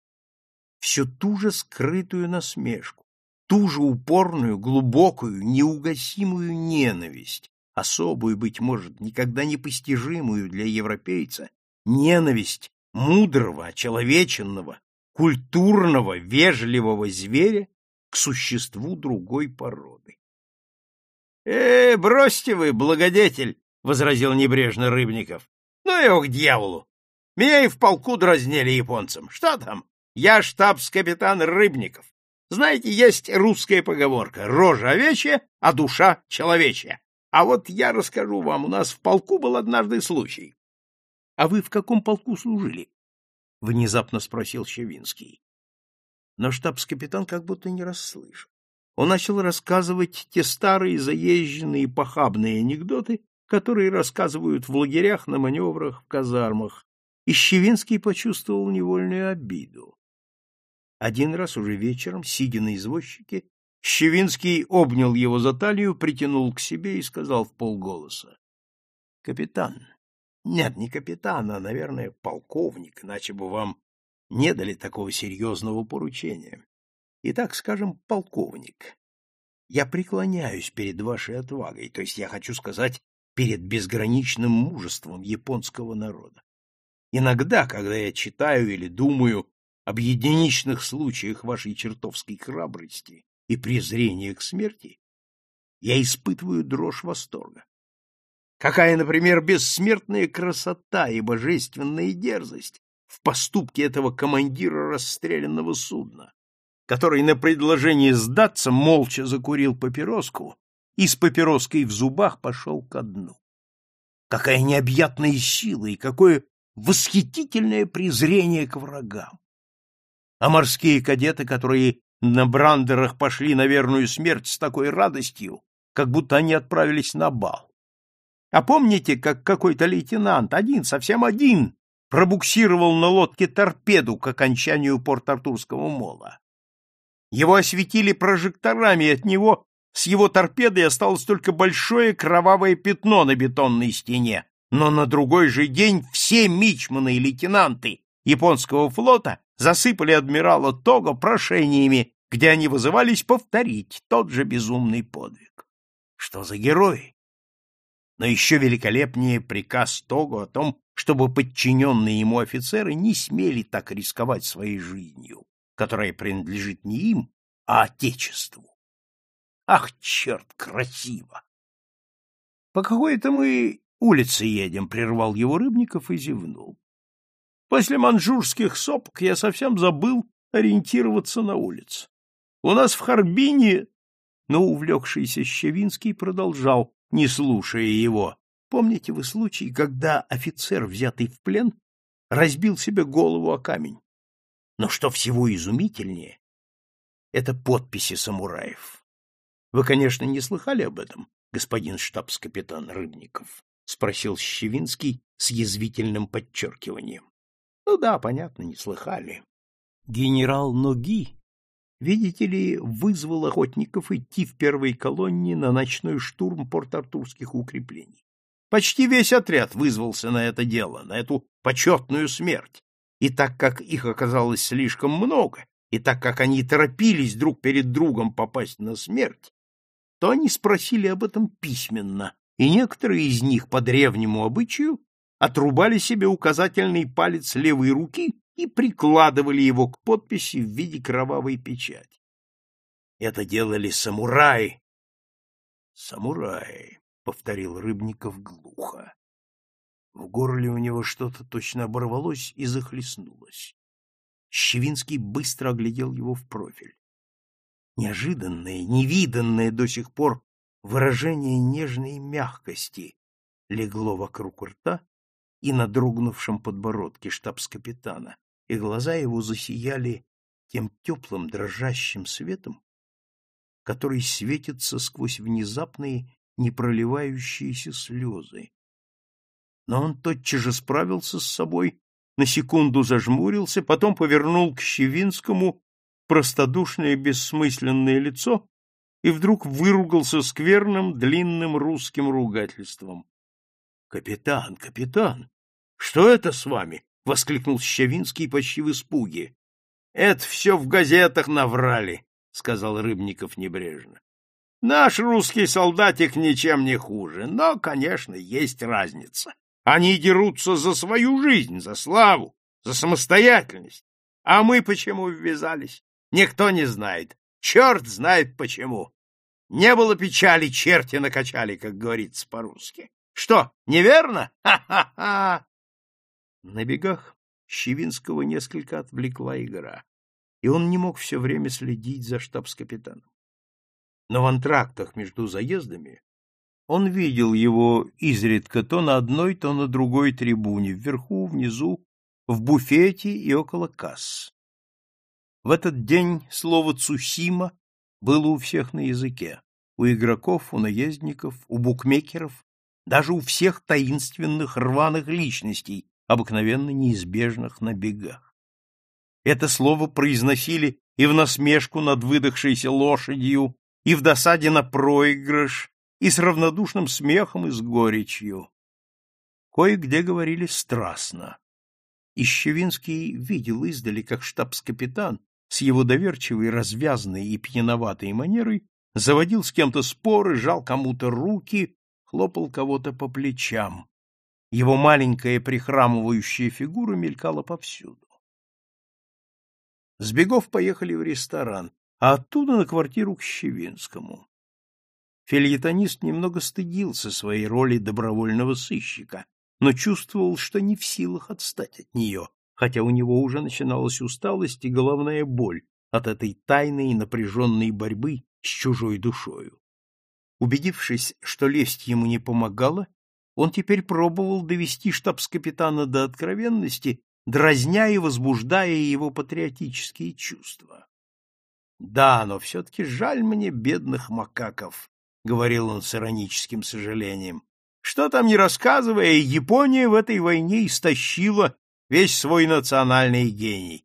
всю ту же скрытую насмешку, ту же упорную, глубокую, неугасимую ненависть, особую, быть может, никогда не постижимую для европейца, ненависть мудрого, человеченного, культурного, вежливого зверя к существу другой породы. — Э, бросьте вы, благодетель, — возразил небрежно Рыбников. — Ну его к дьяволу! Меня и в полку дразнили японцам. Что там? Я штабс-капитан Рыбников. Знаете, есть русская поговорка «рожа овечья, а душа человечья». А вот я расскажу вам, у нас в полку был однажды случай. — А вы в каком полку служили? — внезапно спросил Щевинский. Но штабс-капитан как будто не расслышал. Он начал рассказывать те старые заезженные похабные анекдоты, которые рассказывают в лагерях на маневрах в казармах, и Щевинский почувствовал невольную обиду. Один раз уже вечером, сидя на извозчике, Щевинский обнял его за талию, притянул к себе и сказал в полголоса. — Капитан. Нет, не капитан, а, наверное, полковник, иначе бы вам не дали такого серьезного поручения. Итак, скажем, полковник. Я преклоняюсь перед вашей отвагой, то есть я хочу сказать, перед безграничным мужеством японского народа. Иногда, когда я читаю или думаю об единичных случаях вашей чертовской храбрости и презрения к смерти, я испытываю дрожь восторга. Какая, например, бессмертная красота и божественная дерзость в поступке этого командира расстрелянного судна, который на предложение сдаться молча закурил папироску и с папироской в зубах пошел ко дну. Какая необъятная сила и какое восхитительное презрение к врагам! а морские кадеты, которые на брандерах пошли на верную смерть с такой радостью, как будто они отправились на бал. А помните, как какой-то лейтенант, один, совсем один, пробуксировал на лодке торпеду к окончанию Порт-Артурского мола? Его осветили прожекторами, и от него с его торпедой осталось только большое кровавое пятно на бетонной стене, но на другой же день все мичманы и лейтенанты японского флота засыпали адмирала Того прошениями, где они вызывались повторить тот же безумный подвиг. Что за герои? Но еще великолепнее приказ Того о том, чтобы подчиненные ему офицеры не смели так рисковать своей жизнью, которая принадлежит не им, а Отечеству. Ах, черт, красиво! По какой-то мы улице едем, прервал его Рыбников и зевнул. После манжурских сопок я совсем забыл ориентироваться на улице. У нас в Харбине... Но увлекшийся Щевинский продолжал, не слушая его. Помните вы случай, когда офицер, взятый в плен, разбил себе голову о камень? Но что всего изумительнее, это подписи самураев. Вы, конечно, не слыхали об этом, господин штабс-капитан Рыбников? — спросил Щевинский с язвительным подчеркиванием. Ну да, понятно, не слыхали. Генерал Ноги, видите ли, вызвал охотников идти в первой колонне на ночной штурм порт-артурских укреплений. Почти весь отряд вызвался на это дело, на эту почетную смерть. И так как их оказалось слишком много, и так как они торопились друг перед другом попасть на смерть, то они спросили об этом письменно, и некоторые из них по древнему обычаю отрубали себе указательный палец левой руки и прикладывали его к подписи в виде кровавой печати. Это делали самураи. Самураи, повторил Рыбников глухо. В горле у него что-то точно оборвалось и захлестнулось. Щевинский быстро оглядел его в профиль. Неожиданное, невиданное до сих пор выражение нежной мягкости легло вокруг рта и на дрогнувшем подбородке штабс-капитана, и глаза его засияли тем теплым дрожащим светом, который светится сквозь внезапные непроливающиеся слезы. Но он тотчас же справился с собой, на секунду зажмурился, потом повернул к Щевинскому простодушное бессмысленное лицо и вдруг выругался скверным длинным русским ругательством. — Капитан, капитан, что это с вами? — воскликнул Щавинский почти в испуге. — Это все в газетах наврали, — сказал Рыбников небрежно. — Наш русский солдатик ничем не хуже, но, конечно, есть разница. Они дерутся за свою жизнь, за славу, за самостоятельность. А мы почему ввязались? Никто не знает. Черт знает почему. Не было печали, черти накачали, как говорится по-русски. Что, неверно? Ха-ха-ха! На бегах Щевинского несколько отвлекла игра, и он не мог все время следить за штабс-капитаном. Но в антрактах между заездами он видел его изредка то на одной, то на другой трибуне, вверху, внизу, в буфете и около касс. В этот день слово «Цусима» было у всех на языке, у игроков, у наездников, у букмекеров, даже у всех таинственных рваных личностей, обыкновенно неизбежных на бегах. Это слово произносили и в насмешку над выдохшейся лошадью, и в досаде на проигрыш, и с равнодушным смехом и с горечью. Кое-где говорили страстно. Ищевинский видел издали, как штабс-капитан с его доверчивой, развязной и пьяноватой манерой заводил с кем-то споры, жал кому-то руки, хлопал кого-то по плечам. Его маленькая прихрамывающая фигура мелькала повсюду. С бегов поехали в ресторан, а оттуда на квартиру к Щевинскому. Фельетонист немного стыдился своей роли добровольного сыщика, но чувствовал, что не в силах отстать от нее, хотя у него уже начиналась усталость и головная боль от этой тайной и напряженной борьбы с чужой душою. Убедившись, что лесть ему не помогала, он теперь пробовал довести штабс-капитана до откровенности, дразня и возбуждая его патриотические чувства. Да, но все-таки жаль мне бедных макаков, — говорил он с ироническим сожалением. Что там не рассказывая, Япония в этой войне истощила весь свой национальный гений.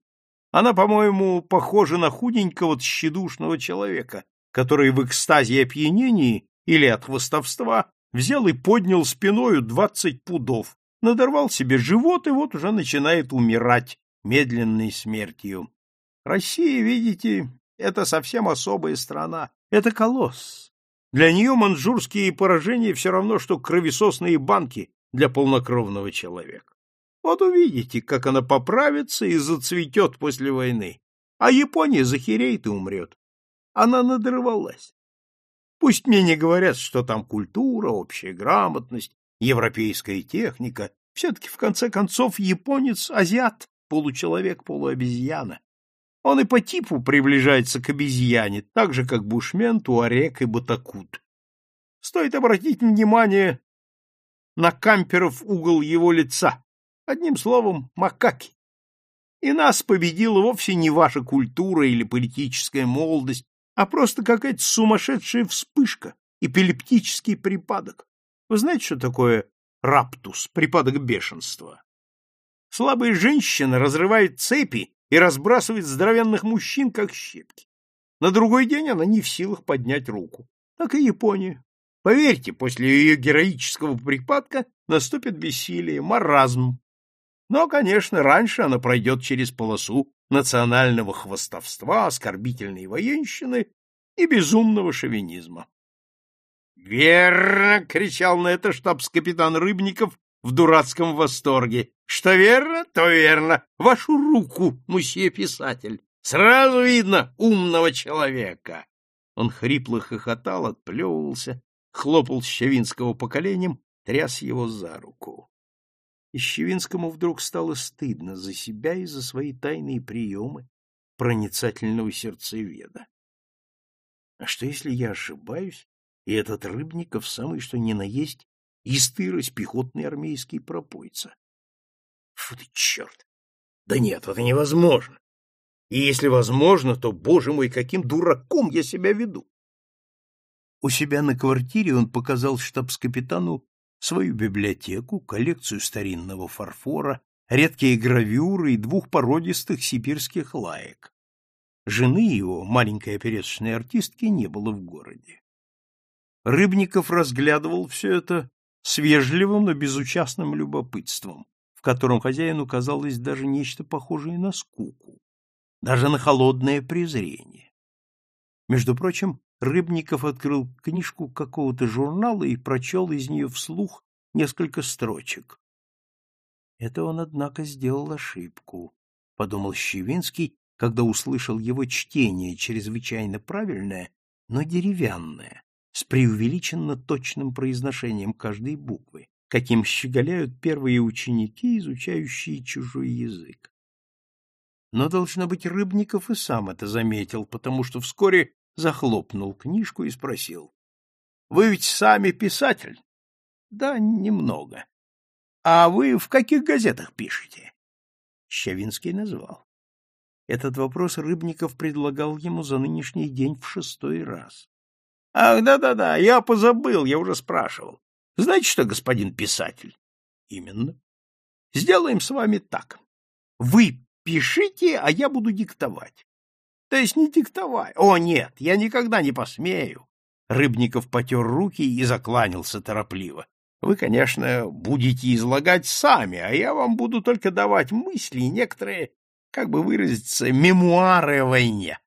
Она, по-моему, похожа на худенького тщедушного человека, который в экстазе опьянении или от хвостовства взял и поднял спиною двадцать пудов, надорвал себе живот и вот уже начинает умирать медленной смертью. Россия, видите, это совсем особая страна, это колосс. Для нее манжурские поражения все равно, что кровесосные банки для полнокровного человека. Вот увидите, как она поправится и зацветет после войны, а Япония захереет и умрет. Она надрывалась. Пусть мне не говорят, что там культура, общая грамотность, европейская техника. Все-таки, в конце концов, японец — азиат, получеловек, полуобезьяна. Он и по типу приближается к обезьяне, так же, как бушмен, туарек и батакут. Стоит обратить внимание на камперов угол его лица. Одним словом, макаки. И нас победила вовсе не ваша культура или политическая молодость, а просто какая-то сумасшедшая вспышка, эпилептический припадок. Вы знаете, что такое раптус, припадок бешенства? Слабая женщина разрывает цепи и разбрасывает здоровенных мужчин, как щепки. На другой день она не в силах поднять руку. Так и Япония. Поверьте, после ее героического припадка наступит бессилие, маразм. Но, конечно, раньше она пройдет через полосу национального хвостовства, оскорбительной военщины и безумного шовинизма. «Верно!» — кричал на это штабс-капитан Рыбников в дурацком восторге. «Что верно, то верно. Вашу руку, мусье писатель. Сразу видно умного человека!» Он хрипло хохотал, отплевывался, хлопал Щавинского по коленям, тряс его за руку. И Щевинскому вдруг стало стыдно за себя и за свои тайные приемы проницательного сердцеведа. А что, если я ошибаюсь, и этот Рыбников самый что ни на есть истырось пехотный армейский пропойца? Фу ты, черт! Да нет, это невозможно. И если возможно, то, боже мой, каким дураком я себя веду! У себя на квартире он показал штабс-капитану свою библиотеку, коллекцию старинного фарфора, редкие гравюры и двух породистых сибирских лаек. Жены его, маленькой опереточной артистки, не было в городе. Рыбников разглядывал все это с вежливым, но безучастным любопытством, в котором хозяину казалось даже нечто похожее на скуку, даже на холодное презрение. Между прочим, Рыбников открыл книжку какого-то журнала и прочел из нее вслух несколько строчек. Это он, однако, сделал ошибку, — подумал Щевинский, когда услышал его чтение, чрезвычайно правильное, но деревянное, с преувеличенно точным произношением каждой буквы, каким щеголяют первые ученики, изучающие чужой язык. Но, должно быть, Рыбников и сам это заметил, потому что вскоре захлопнул книжку и спросил. — Вы ведь сами писатель? — Да, немного. — А вы в каких газетах пишете? Щавинский назвал. Этот вопрос Рыбников предлагал ему за нынешний день в шестой раз. — Ах, да-да-да, я позабыл, я уже спрашивал. Знаете что, господин писатель? — Именно. — Сделаем с вами так. Вы пишите, а я буду диктовать. То есть не диктовать. О, нет, я никогда не посмею. Рыбников потер руки и закланялся торопливо. Вы, конечно, будете излагать сами, а я вам буду только давать мысли и некоторые, как бы выразиться, мемуары о войне.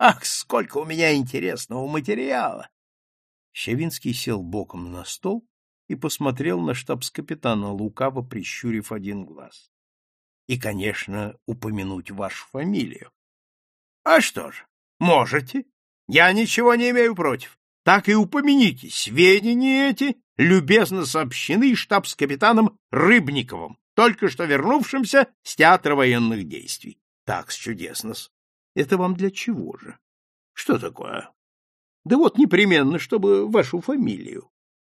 Ах, сколько у меня интересного материала! Щавинский сел боком на стол и посмотрел на штабс-капитана, лукаво прищурив один глаз. И, конечно, упомянуть вашу фамилию. А что ж, можете. Я ничего не имею против. Так и упомяните. Сведения эти любезно сообщены штабс-капитаном Рыбниковым, только что вернувшимся с театра военных действий. Так, чудесно -с. Это вам для чего же? Что такое? Да вот непременно, чтобы вашу фамилию.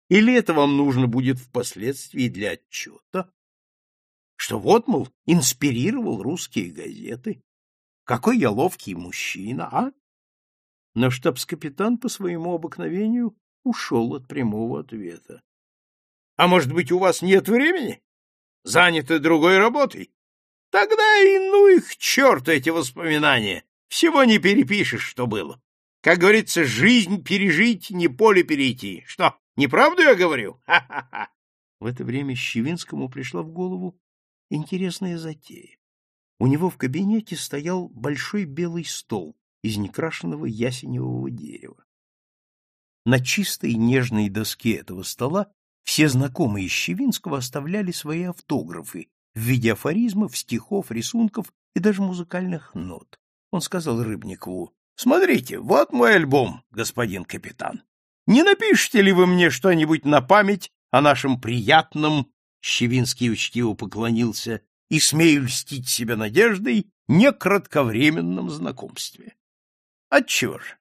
Или это вам нужно будет впоследствии для отчета? Что вот, мол, инспирировал русские газеты. Какой я ловкий мужчина, а? Но штабс-капитан по своему обыкновению ушел от прямого ответа. — А может быть, у вас нет времени? Заняты другой работой? Тогда и ну их черт эти воспоминания. Всего не перепишешь, что было. Как говорится, жизнь пережить, не поле перейти. Что, неправду я говорю? Ха-ха-ха. В это время Щевинскому пришла в голову интересная затея. У него в кабинете стоял большой белый стол из некрашенного ясеневого дерева. На чистой нежной доске этого стола все знакомые Щевинского оставляли свои автографы в виде афоризмов, стихов, рисунков и даже музыкальных нот. Он сказал Рыбникову, «Смотрите, вот мой альбом, господин капитан. Не напишите ли вы мне что-нибудь на память о нашем приятном...» Щевинский учтиво поклонился и смею льстить себя надеждой не кратковременном знакомстве. Отчего же?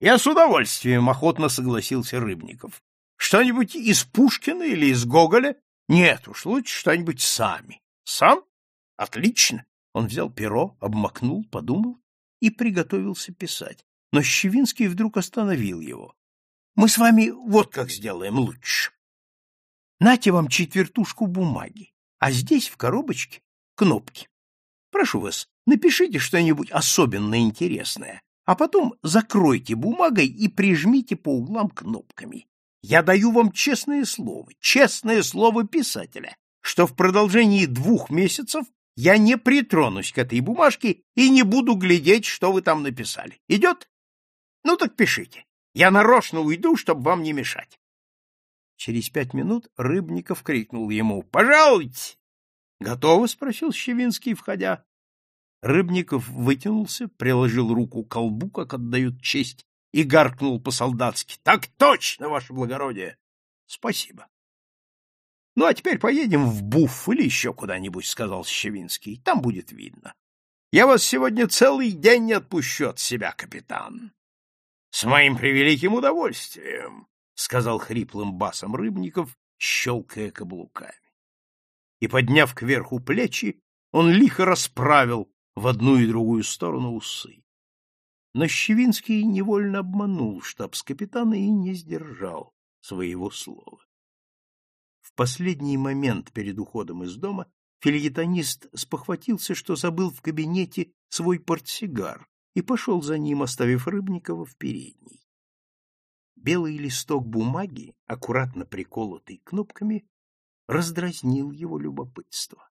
Я с удовольствием охотно согласился Рыбников. Что-нибудь из Пушкина или из Гоголя? Нет уж, лучше что-нибудь сами. Сам? Отлично. Он взял перо, обмакнул, подумал и приготовился писать. Но Щевинский вдруг остановил его. Мы с вами вот как сделаем лучше. Нате вам четвертушку бумаги а здесь в коробочке кнопки. Прошу вас, напишите что-нибудь особенно интересное, а потом закройте бумагой и прижмите по углам кнопками. Я даю вам честное слово, честное слово писателя, что в продолжении двух месяцев я не притронусь к этой бумажке и не буду глядеть, что вы там написали. Идет? Ну так пишите. Я нарочно уйду, чтобы вам не мешать. Через пять минут Рыбников крикнул ему «Пожалуйте!» «Готово?» — спросил Щевинский, входя. Рыбников вытянулся, приложил руку к колбу, как отдают честь, и гаркнул по-солдатски. — Так точно, ваше благородие! — Спасибо. — Ну, а теперь поедем в Буф или еще куда-нибудь, — сказал Щевинский. — Там будет видно. Я вас сегодня целый день не отпущу от себя, капитан. — С моим превеликим удовольствием, — сказал хриплым басом Рыбников, щелкая каблуками. И, подняв кверху плечи, он лихо расправил в одну и другую сторону усы. Но Щевинский невольно обманул штабс-капитана и не сдержал своего слова. В последний момент перед уходом из дома фельетонист спохватился, что забыл в кабинете свой портсигар, и пошел за ним, оставив Рыбникова в передней. Белый листок бумаги, аккуратно приколотый кнопками, раздразнил его любопытство.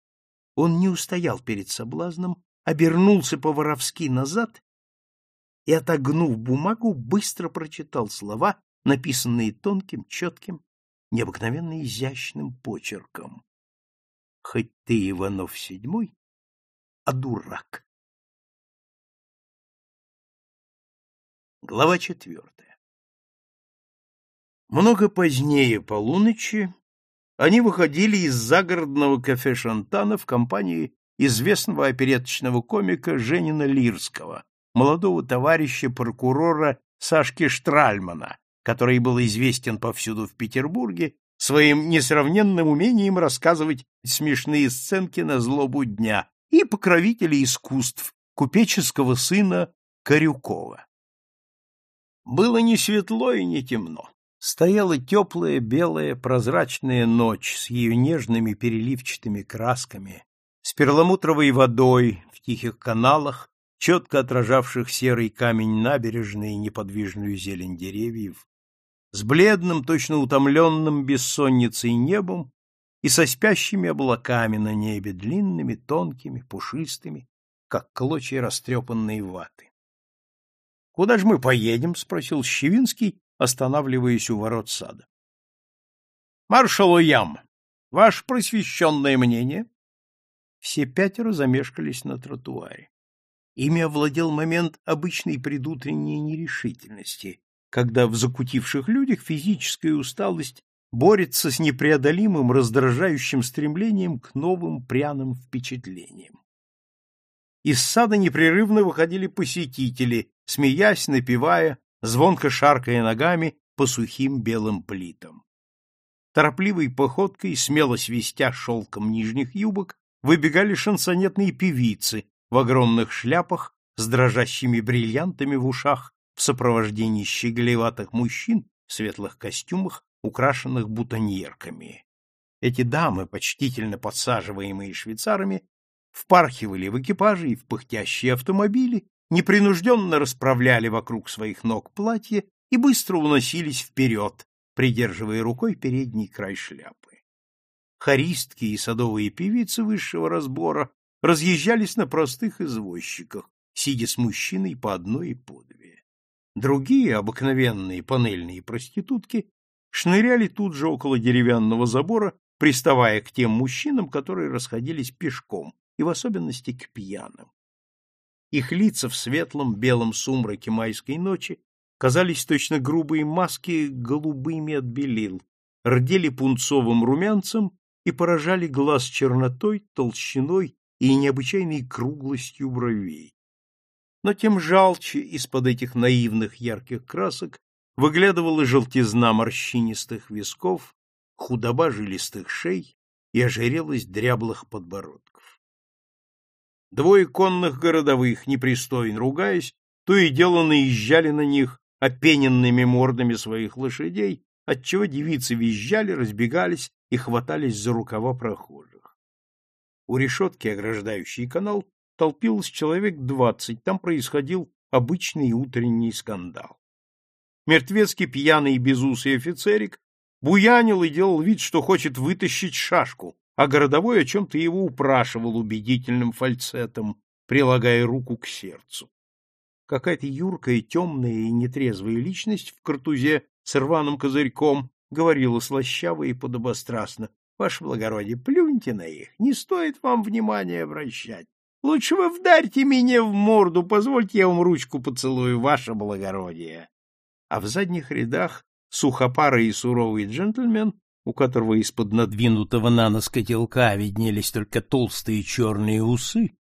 Он не устоял перед соблазном, обернулся по-воровски назад и, отогнув бумагу, быстро прочитал слова, написанные тонким, четким, необыкновенно изящным почерком. Хоть ты Иванов седьмой, а дурак. Глава четвертая Много позднее полуночи они выходили из загородного кафе Шантана в компании известного опереточного комика Женина Лирского, молодого товарища прокурора Сашки Штральмана, который был известен повсюду в Петербурге своим несравненным умением рассказывать смешные сценки на злобу дня и покровителя искусств купеческого сына Корюкова. Было не светло и не темно. Стояла теплая, белая, прозрачная ночь с ее нежными переливчатыми красками, с перламутровой водой в тихих каналах, четко отражавших серый камень набережной и неподвижную зелень деревьев, с бледным, точно утомленным бессонницей небом и со спящими облаками на небе, длинными, тонкими, пушистыми, как клочья растрепанной ваты. — Куда же мы поедем? — спросил Щевинский, останавливаясь у ворот сада. — Маршал Уям, ваше просвещенное мнение? Все пятеро замешкались на тротуаре. Ими овладел момент обычной предутренней нерешительности, когда в закутивших людях физическая усталость борется с непреодолимым раздражающим стремлением к новым пряным впечатлениям. Из сада непрерывно выходили посетители, смеясь, напевая, звонко шаркая ногами по сухим белым плитам. Торопливой походкой, смело свистя шелком нижних юбок, выбегали шансонетные певицы в огромных шляпах с дрожащими бриллиантами в ушах в сопровождении щеголеватых мужчин в светлых костюмах, украшенных бутоньерками. Эти дамы, почтительно подсаживаемые швейцарами, впархивали в экипажи и в пыхтящие автомобили, непринужденно расправляли вокруг своих ног платье и быстро уносились вперед, придерживая рукой передний край шляпы. Хористки и садовые певицы высшего разбора разъезжались на простых извозчиках, сидя с мужчиной по одной и по две. Другие, обыкновенные панельные проститутки, шныряли тут же около деревянного забора, приставая к тем мужчинам, которые расходились пешком, и в особенности к пьяным. Их лица в светлом белом сумраке майской ночи казались точно грубые маски голубыми от белил, рдели пунцовым румянцем и поражали глаз чернотой, толщиной и необычайной круглостью бровей. Но тем жалче из-под этих наивных ярких красок выглядывала желтизна морщинистых висков, худоба жилистых шей и ожирелость дряблых подбородков. Двое конных городовых, непристойно ругаясь, то и дело наезжали на них опененными мордами своих лошадей, отчего девицы визжали, разбегались и хватались за рукава прохожих. У решетки, ограждающей канал, толпилось человек двадцать, там происходил обычный утренний скандал. Мертвецкий пьяный и безусый офицерик буянил и делал вид, что хочет вытащить шашку, а городовой о чем-то его упрашивал убедительным фальцетом, прилагая руку к сердцу. Какая-то юркая, темная и нетрезвая личность в картузе с рваным козырьком говорила слащаво и подобострастно. — Ваше благородие, плюньте на их, не стоит вам внимания обращать. Лучше вы вдарьте меня в морду, позвольте я вам ручку поцелую, ваше благородие. А в задних рядах сухопарый и суровый джентльмен у которого из-под надвинутого на нос котелка виднелись только толстые черные усы,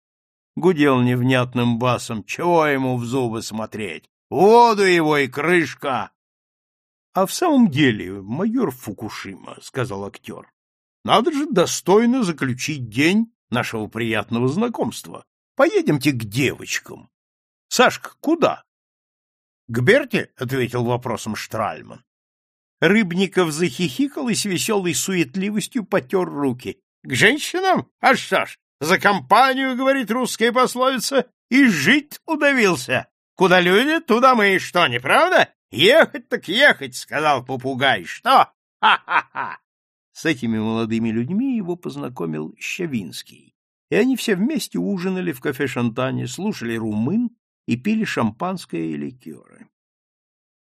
гудел невнятным басом, чего ему в зубы смотреть, воду его и крышка. — А в самом деле, майор Фукушима, — сказал актер, — надо же достойно заключить день нашего приятного знакомства. Поедемте к девочкам. Сашка, куда? — К Берте? — ответил вопросом Штральман. Рыбников захихикал и с веселой суетливостью потер руки. — К женщинам? А что ж, за компанию, говорит русская пословица, и жить удавился. Куда люди, туда мы и что, не правда? Ехать так ехать, сказал попугай. Что? Ха-ха-ха! С этими молодыми людьми его познакомил Щавинский, и они все вместе ужинали в кафе Шантане, слушали румын и пили шампанское и ликеры.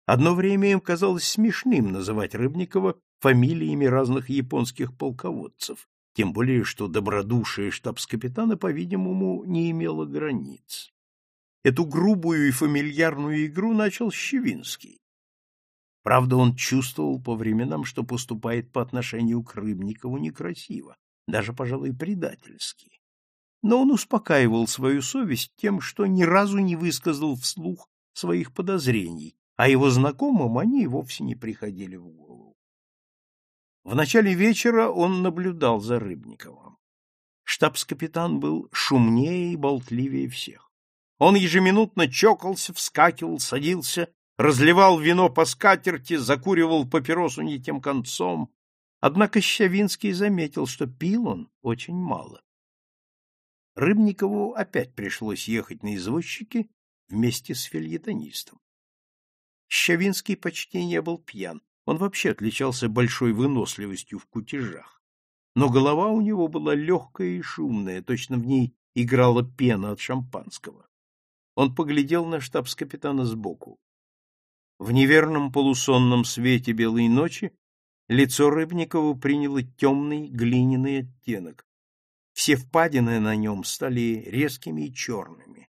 Одно время им казалось смешным называть Рыбникова фамилиями разных японских полководцев, тем более что добродушие штабс-капитана, по-видимому, не имело границ. Эту грубую и фамильярную игру начал Щевинский. Правда, он чувствовал по временам, что поступает по отношению к Рыбникову некрасиво, даже, пожалуй, предательски. Но он успокаивал свою совесть тем, что ни разу не высказал вслух своих подозрений, а его знакомым они и вовсе не приходили в голову. В начале вечера он наблюдал за Рыбниковым. Штабс-капитан был шумнее и болтливее всех. Он ежеминутно чокался, вскакивал, садился, разливал вино по скатерти, закуривал папиросу не тем концом. Однако Щавинский заметил, что пил он очень мало. Рыбникову опять пришлось ехать на извозчике вместе с фельетонистом. Щавинский почти не был пьян, он вообще отличался большой выносливостью в кутежах. Но голова у него была легкая и шумная, точно в ней играла пена от шампанского. Он поглядел на штабс-капитана сбоку. В неверном полусонном свете белой ночи лицо Рыбникова приняло темный глиняный оттенок. Все впадины на нем стали резкими и черными.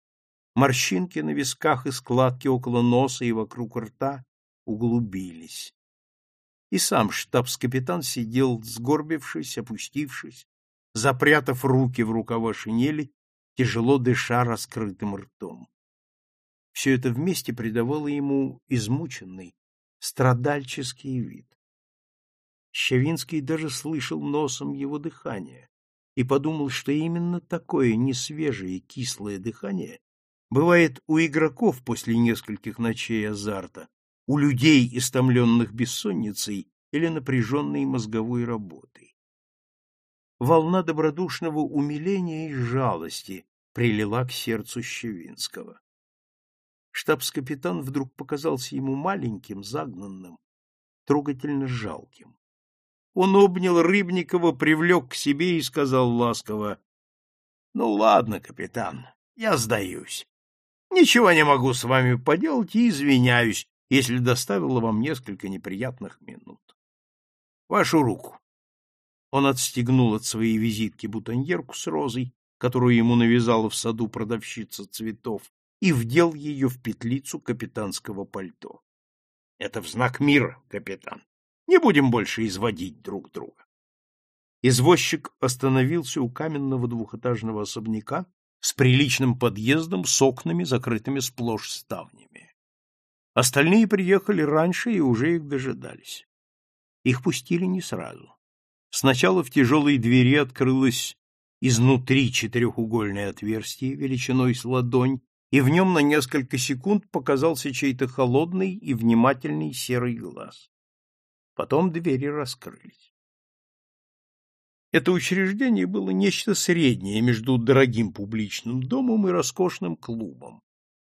Морщинки на висках и складки около носа и вокруг рта углубились и сам штабс-капитан сидел, сгорбившись, опустившись, запрятав руки в рукава шинели, тяжело дыша раскрытым ртом. Все это вместе придавало ему измученный, страдальческий вид. Щавинский даже слышал носом его дыхание и подумал, что именно такое несвежее кислое дыхание бывает у игроков после нескольких ночей азарта, у людей, истомленных бессонницей или напряженной мозговой работой. Волна добродушного умиления и жалости прилила к сердцу Щевинского. Штабс-капитан вдруг показался ему маленьким, загнанным, трогательно жалким. Он обнял Рыбникова, привлек к себе и сказал ласково, — Ну ладно, капитан, я сдаюсь. Ничего не могу с вами поделать и извиняюсь, если доставила вам несколько неприятных минут. Вашу руку. Он отстегнул от своей визитки бутоньерку с розой, которую ему навязала в саду продавщица цветов, и вдел ее в петлицу капитанского пальто. Это в знак мира, капитан. Не будем больше изводить друг друга. Извозчик остановился у каменного двухэтажного особняка с приличным подъездом с окнами, закрытыми сплошь ставнями. Остальные приехали раньше и уже их дожидались. Их пустили не сразу. Сначала в тяжелой двери открылось изнутри четырехугольное отверстие величиной с ладонь, и в нем на несколько секунд показался чей-то холодный и внимательный серый глаз. Потом двери раскрылись. Это учреждение было нечто среднее между дорогим публичным домом и роскошным клубом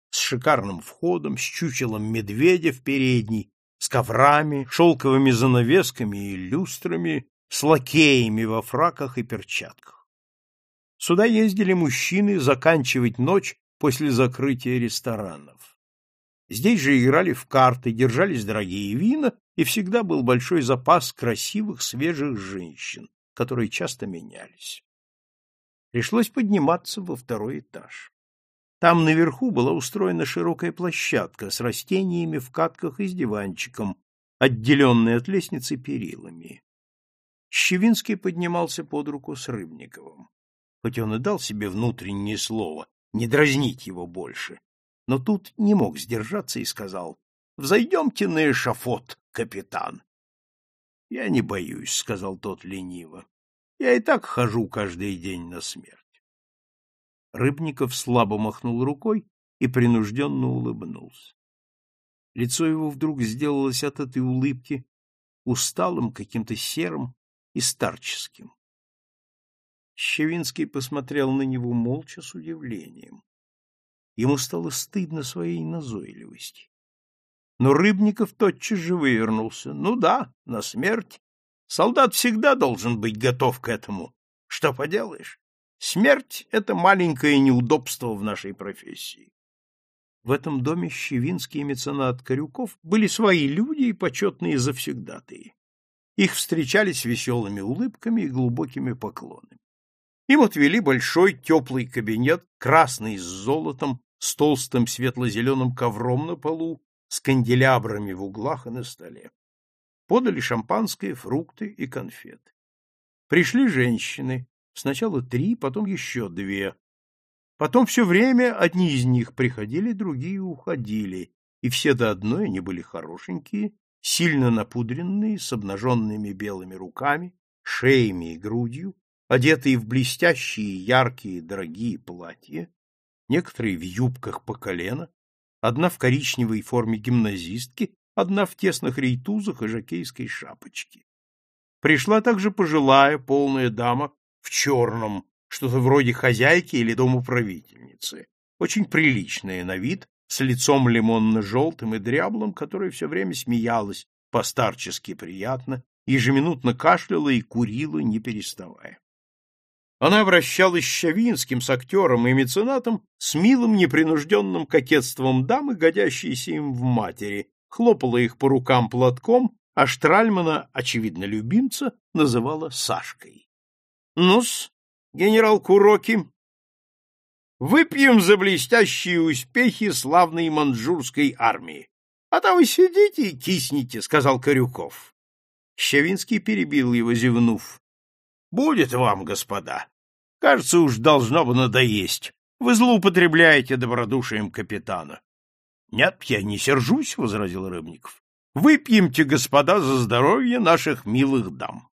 с шикарным входом, с чучелом медведя в передней, с коврами, шелковыми занавесками и люстрами, с лакеями во фраках и перчатках. Сюда ездили мужчины заканчивать ночь после закрытия ресторанов. Здесь же играли в карты, держались дорогие вина, и всегда был большой запас красивых, свежих женщин, которые часто менялись. Пришлось подниматься во второй этаж. Там наверху была устроена широкая площадка с растениями в катках и с диванчиком, отделенной от лестницы перилами. Щевинский поднимался под руку с Рыбниковым. Хоть он и дал себе внутреннее слово, не дразнить его больше, но тут не мог сдержаться и сказал, — Взойдемте на эшафот, капитан. — Я не боюсь, — сказал тот лениво. — Я и так хожу каждый день на смерть. Рыбников слабо махнул рукой и принужденно улыбнулся. Лицо его вдруг сделалось от этой улыбки усталым, каким-то серым и старческим. Щевинский посмотрел на него молча с удивлением. Ему стало стыдно своей назойливости. Но Рыбников тотчас же вывернулся. Ну да, на смерть. Солдат всегда должен быть готов к этому. Что поделаешь? Смерть — это маленькое неудобство в нашей профессии. В этом доме Щевинский и меценат Корюков были свои люди и почетные завсегдатые. Их встречали с веселыми улыбками и глубокими поклонами. Им отвели большой теплый кабинет, красный с золотом, с толстым светло-зеленым ковром на полу, с канделябрами в углах и на столе. Подали шампанское, фрукты и конфеты. Пришли женщины, Сначала три, потом еще две. Потом все время одни из них приходили, другие уходили, и все до одной они были хорошенькие, сильно напудренные, с обнаженными белыми руками, шеями и грудью, одетые в блестящие, яркие, дорогие платья, некоторые в юбках по колено, одна в коричневой форме гимназистки, одна в тесных рейтузах и жакейской шапочке. Пришла также пожилая, полная дама в черном, что-то вроде хозяйки или домоправительницы, очень приличная на вид, с лицом лимонно-желтым и дряблым, которая все время смеялась, постарчески приятно, ежеминутно кашляла и курила, не переставая. Она обращалась с Щавинским, с актером и меценатом, с милым непринужденным кокетством дамы, годящейся им в матери, хлопала их по рукам платком, а Штральмана, очевидно, любимца, называла Сашкой. Ну-с, генерал Куроки, выпьем за блестящие успехи славной манчжурской армии. А то вы сидите и киснете, — сказал Корюков. Щавинский перебил его, зевнув. — Будет вам, господа. Кажется, уж должно бы надоесть. Вы злоупотребляете добродушием капитана. — Нет, я не сержусь, — возразил Рыбников. — Выпьемте, господа, за здоровье наших милых дам.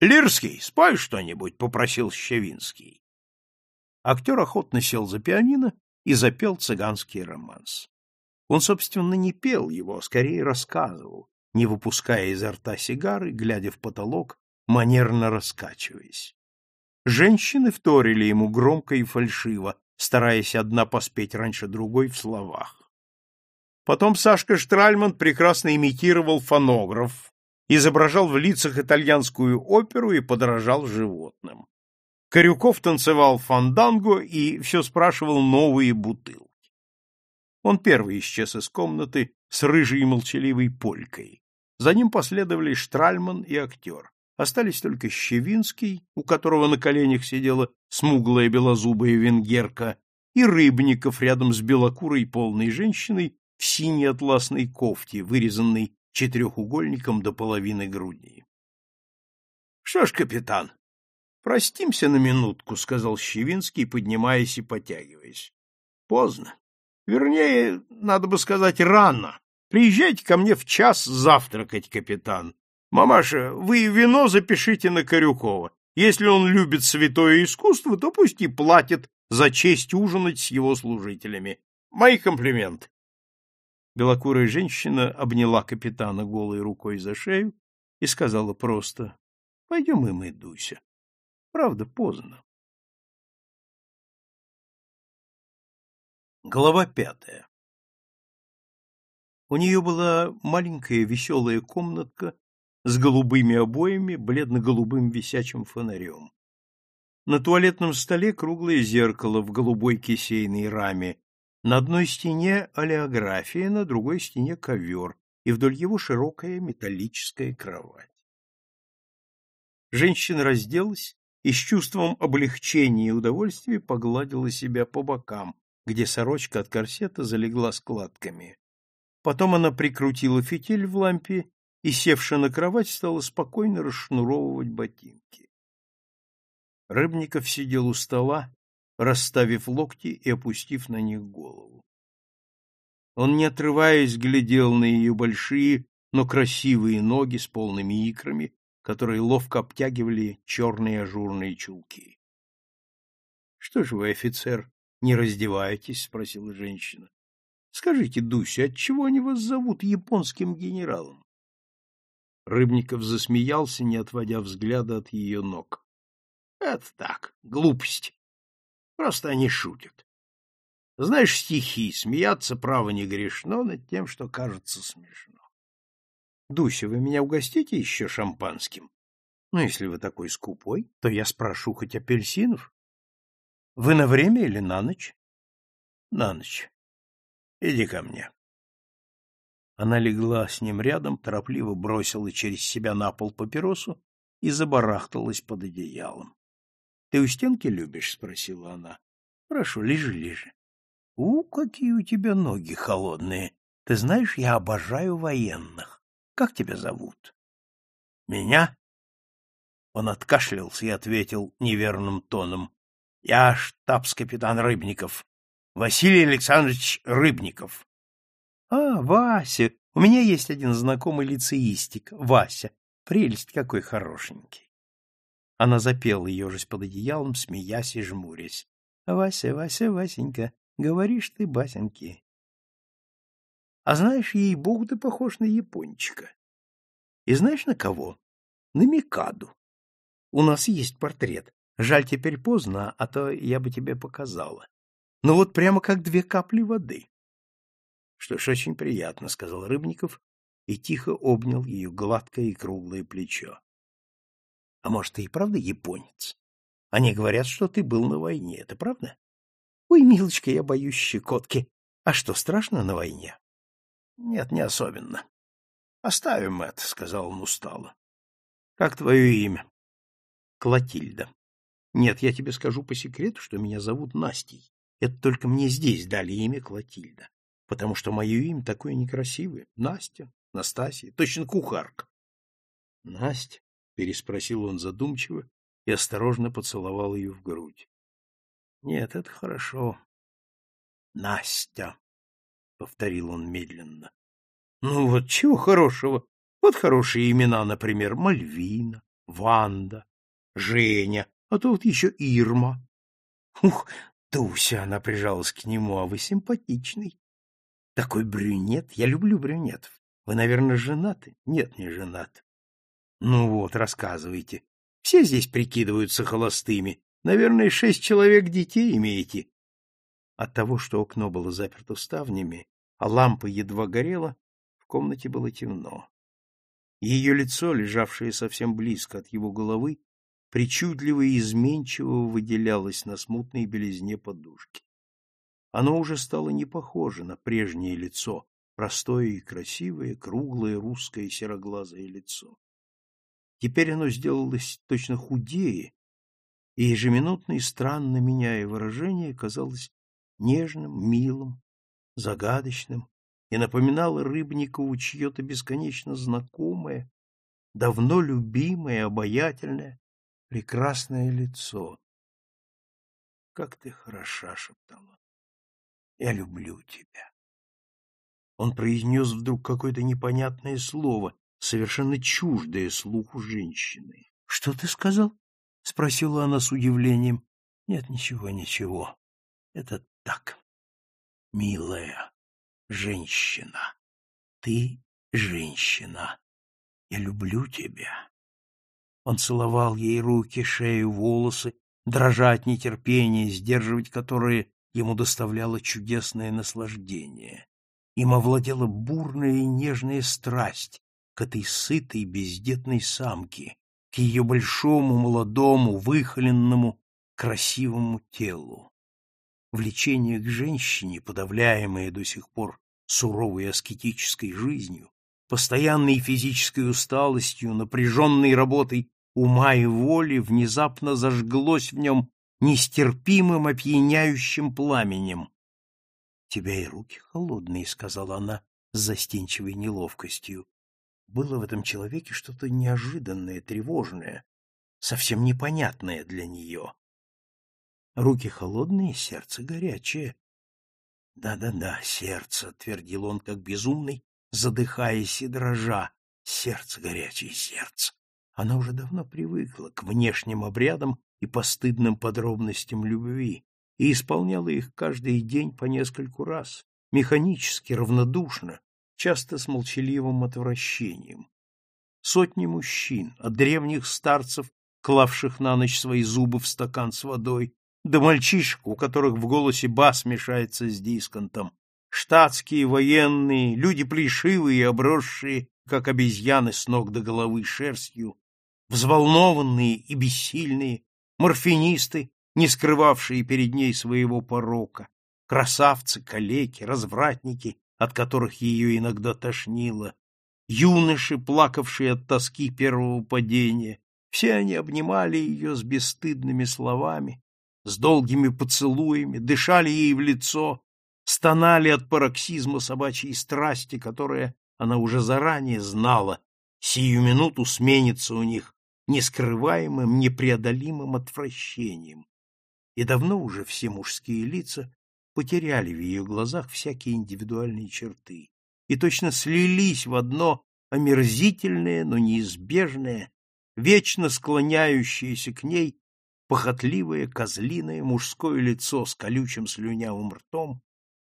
Лирский, спой что-нибудь, попросил Щевинский. Актер охотно сел за пианино и запел цыганский романс. Он, собственно, не пел его, а скорее рассказывал, не выпуская изо рта сигары, глядя в потолок, манерно раскачиваясь. Женщины вторили ему громко и фальшиво, стараясь одна поспеть раньше другой в словах. Потом Сашка Штральман прекрасно имитировал фонограф, изображал в лицах итальянскую оперу и подражал животным. Корюков танцевал фанданго и все спрашивал новые бутылки. Он первый исчез из комнаты с рыжей и молчаливой полькой. За ним последовали Штральман и актер. Остались только Щевинский, у которого на коленях сидела смуглая белозубая венгерка, и Рыбников рядом с белокурой полной женщиной в синей атласной кофте, вырезанной четырехугольником до половины груди. — Что ж, капитан, простимся на минутку, — сказал Щевинский, поднимаясь и потягиваясь. — Поздно. Вернее, надо бы сказать, рано. Приезжайте ко мне в час завтракать, капитан. Мамаша, вы вино запишите на Корюкова. Если он любит святое искусство, то пусть и платит за честь ужинать с его служителями. Мои комплименты. Белокурая женщина обняла капитана голой рукой за шею и сказала просто «Пойдем и мы, Дуся. Правда, поздно». Глава пятая У нее была маленькая веселая комнатка с голубыми обоями, бледно-голубым висячим фонарем. На туалетном столе круглое зеркало в голубой кисейной раме на одной стене олеография, на другой стене ковер, и вдоль его широкая металлическая кровать. Женщина разделась и с чувством облегчения и удовольствия погладила себя по бокам, где сорочка от корсета залегла складками. Потом она прикрутила фитиль в лампе и, севши на кровать, стала спокойно расшнуровывать ботинки. Рыбников сидел у стола, расставив локти и опустив на них голову. Он, не отрываясь, глядел на ее большие, но красивые ноги с полными икрами, которые ловко обтягивали черные ажурные чулки. — Что же вы, офицер, не раздеваетесь? — спросила женщина. Скажите, Дуся, отчего они вас зовут японским генералом? Рыбников засмеялся, не отводя взгляда от ее ног. — Это так, глупость. Просто они шутят. Знаешь стихи, смеяться, право, не грешно над тем, что кажется смешно. — Дуся, вы меня угостите еще шампанским? Ну, если вы такой скупой, то я спрошу хоть апельсинов. Вы на время или на ночь? — На ночь. Иди ко мне. Она легла с ним рядом, торопливо бросила через себя на пол папиросу и забарахталась под одеялом. — Ты у стенки любишь? — спросила она. — Хорошо, лежи, лежи. — У, какие у тебя ноги холодные! Ты знаешь, я обожаю военных. Как тебя зовут? — Меня? Он откашлялся и ответил неверным тоном. — Я штабс-капитан Рыбников. Василий Александрович Рыбников. — А, Вася, у меня есть один знакомый лицеистик, Вася. Прелесть какой хорошенький. Она запела, ежась под одеялом, смеясь и жмурясь. — Вася, Вася, Васенька, говоришь ты басеньки. А знаешь, ей-богу, ты похож на япончика. И знаешь на кого? На Микаду. У нас есть портрет. Жаль, теперь поздно, а то я бы тебе показала. Ну вот прямо как две капли воды. — Что ж, очень приятно, — сказал Рыбников и тихо обнял ее гладкое и круглое плечо. — А может, ты и правда японец? Они говорят, что ты был на войне. Это правда? — Ой, милочка, я боюсь щекотки. А что, страшно на войне? — Нет, не особенно. — Оставим это, — сказал он устало. — Как твое имя? — Клотильда. Нет, я тебе скажу по секрету, что меня зовут Настей. Это только мне здесь дали имя Клотильда, потому что мое имя такое некрасивое. Настя, Настасья, точно кухарка. — Настя? — переспросил он задумчиво и осторожно поцеловал ее в грудь. — Нет, это хорошо. — Настя, — повторил он медленно. — Ну вот чего хорошего? Вот хорошие имена, например, Мальвина, Ванда, Женя, а вот еще Ирма. Ух, Туся, она прижалась к нему, а вы симпатичный. Такой брюнет, я люблю брюнетов. Вы, наверное, женаты? Нет, не женат. Ну вот, рассказывайте. Все здесь прикидываются холостыми. Наверное, шесть человек детей имеете. От того, что окно было заперто ставнями, а лампа едва горела, в комнате было темно. Ее лицо, лежавшее совсем близко от его головы, причудливо и изменчиво выделялось на смутной белизне подушки. Оно уже стало не похоже на прежнее лицо, простое и красивое, круглое русское сероглазое лицо. Теперь оно сделалось точно худее, и ежеминутно и странно меняя выражение, казалось нежным, милым, загадочным и напоминало Рыбникову чье-то бесконечно знакомое, давно любимое, обаятельное, прекрасное лицо. Как ты хороша, шептала. Я люблю тебя. Он произнес вдруг какое-то непонятное слово, совершенно чуждое слуху женщины. — Что ты сказал? — спросила она с удивлением. — Нет, ничего, ничего. Это так. Милая женщина. Ты женщина. Я люблю тебя. Он целовал ей руки, шею, волосы, дрожа от нетерпения, сдерживать которые ему доставляло чудесное наслаждение. Им овладела бурная и нежная страсть к этой сытой бездетной самке, к ее большому, молодому, выхоленному, красивому телу. Влечение к женщине, подавляемое до сих пор суровой аскетической жизнью, постоянной физической усталостью, напряженной работой ума и воли внезапно зажглось в нем нестерпимым опьяняющим пламенем. — Тебя и руки холодные, — сказала она с застенчивой неловкостью. Было в этом человеке что-то неожиданное, тревожное, совсем непонятное для нее. Руки холодные, сердце горячее. Да-да-да, сердце, — твердил он, как безумный, задыхаясь и дрожа. Сердце горячее, сердце. Она уже давно привыкла к внешним обрядам и постыдным подробностям любви и исполняла их каждый день по нескольку раз, механически, равнодушно, часто с молчаливым отвращением. Сотни мужчин, от древних старцев, клавших на ночь свои зубы в стакан с водой, до мальчишек, у которых в голосе бас мешается с дисконтом, штатские, военные, люди плешивые и обросшие, как обезьяны с ног до головы шерстью, взволнованные и бессильные, морфинисты, не скрывавшие перед ней своего порока, красавцы, калеки, развратники, от которых ее иногда тошнило, юноши, плакавшие от тоски первого падения, все они обнимали ее с бесстыдными словами, с долгими поцелуями, дышали ей в лицо, стонали от пароксизма собачьей страсти, которая, она уже заранее знала, сию минуту сменится у них нескрываемым, непреодолимым отвращением. И давно уже все мужские лица потеряли в ее глазах всякие индивидуальные черты и точно слились в одно омерзительное, но неизбежное, вечно склоняющееся к ней похотливое козлиное мужское лицо с колючим слюнявым ртом,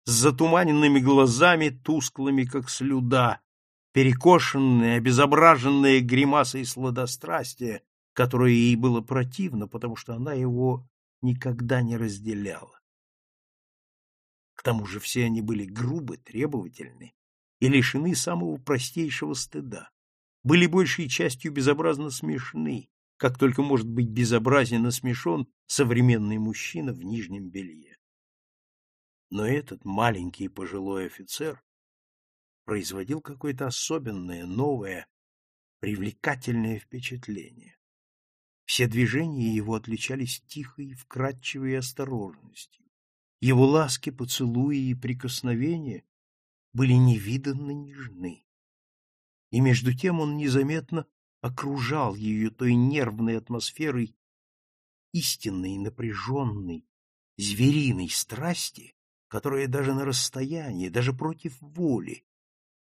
с затуманенными глазами, тусклыми, как слюда, перекошенное, обезображенное гримасой сладострастия, которое ей было противно, потому что она его никогда не разделяла. К тому же все они были грубы, требовательны и лишены самого простейшего стыда, были большей частью безобразно смешны, как только может быть безобразен и смешон современный мужчина в нижнем белье. Но этот маленький пожилой офицер производил какое-то особенное, новое, привлекательное впечатление. Все движения его отличались тихой, вкрадчивой осторожностью. Его ласки, поцелуи и прикосновения были невиданно нежны. И между тем он незаметно окружал ее той нервной атмосферой истинной, напряженной, звериной страсти, которая даже на расстоянии, даже против воли,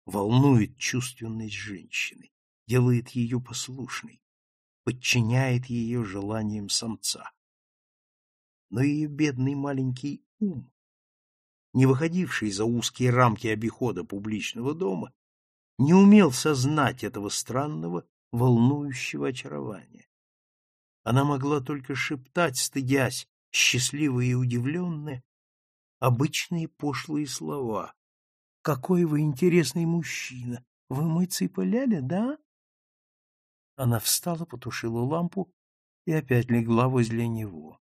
волнует чувственность женщины, делает ее послушной, подчиняет ее желаниям самца. Но ее бедный маленький ум, не выходивший за узкие рамки обихода публичного дома, не умел сознать этого странного волнующего очарования. Она могла только шептать, стыдясь, счастливая и удивленная, обычные пошлые слова. «Какой вы интересный мужчина! Вы и пыляли, да?» Она встала, потушила лампу и опять легла возле него.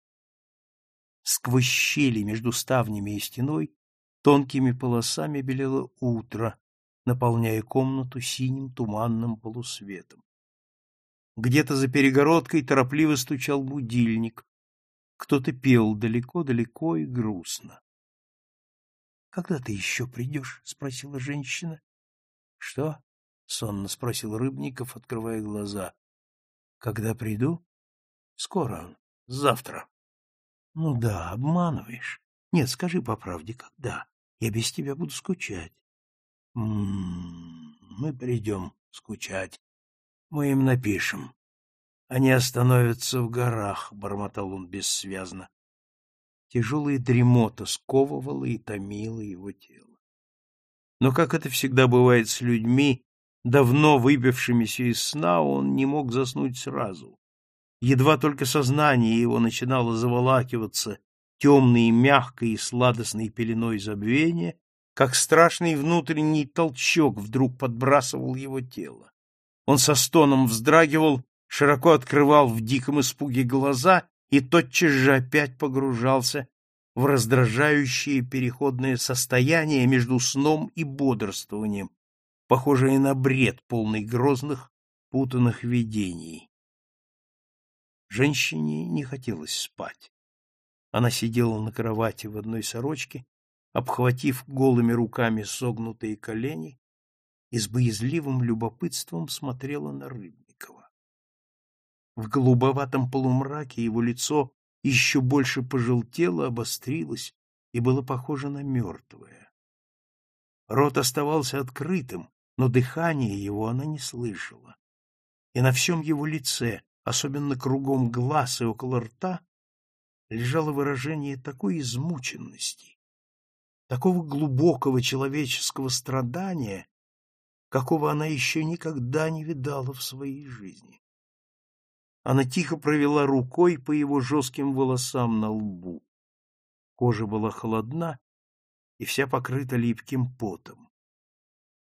Сквозь щели между ставнями и стеной тонкими полосами белело утро, наполняя комнату синим туманным полусветом. Где-то за перегородкой торопливо стучал будильник. Кто-то пел далеко-далеко и грустно. — Когда ты еще придешь? — спросила женщина. — Что? — сонно спросил Рыбников, открывая глаза. — Когда приду? — Скоро. Завтра. — Ну да, обманываешь. Нет, скажи по правде, когда? Я без тебя буду скучать. М -м -м, мы придем скучать. Мы им напишем. Они остановятся в горах, — бормотал он бессвязно. Тяжелая дремота сковывала и томила его тело. Но, как это всегда бывает с людьми, давно выбившимися из сна, он не мог заснуть сразу. Едва только сознание его начинало заволакиваться темной и мягкой и сладостной пеленой забвения, как страшный внутренний толчок вдруг подбрасывал его тело. Он со стоном вздрагивал, широко открывал в диком испуге глаза и тотчас же опять погружался в раздражающее переходное состояние между сном и бодрствованием, похожее на бред, полный грозных, путанных видений. Женщине не хотелось спать. Она сидела на кровати в одной сорочке, обхватив голыми руками согнутые колени и с боязливым любопытством смотрела на Рыбникова. В голубоватом полумраке его лицо еще больше пожелтело, обострилось и было похоже на мертвое. Рот оставался открытым, но дыхание его она не слышала. И на всем его лице, особенно кругом глаз и около рта, лежало выражение такой измученности, такого глубокого человеческого страдания, какого она еще никогда не видала в своей жизни. Она тихо провела рукой по его жестким волосам на лбу. Кожа была холодна и вся покрыта липким потом.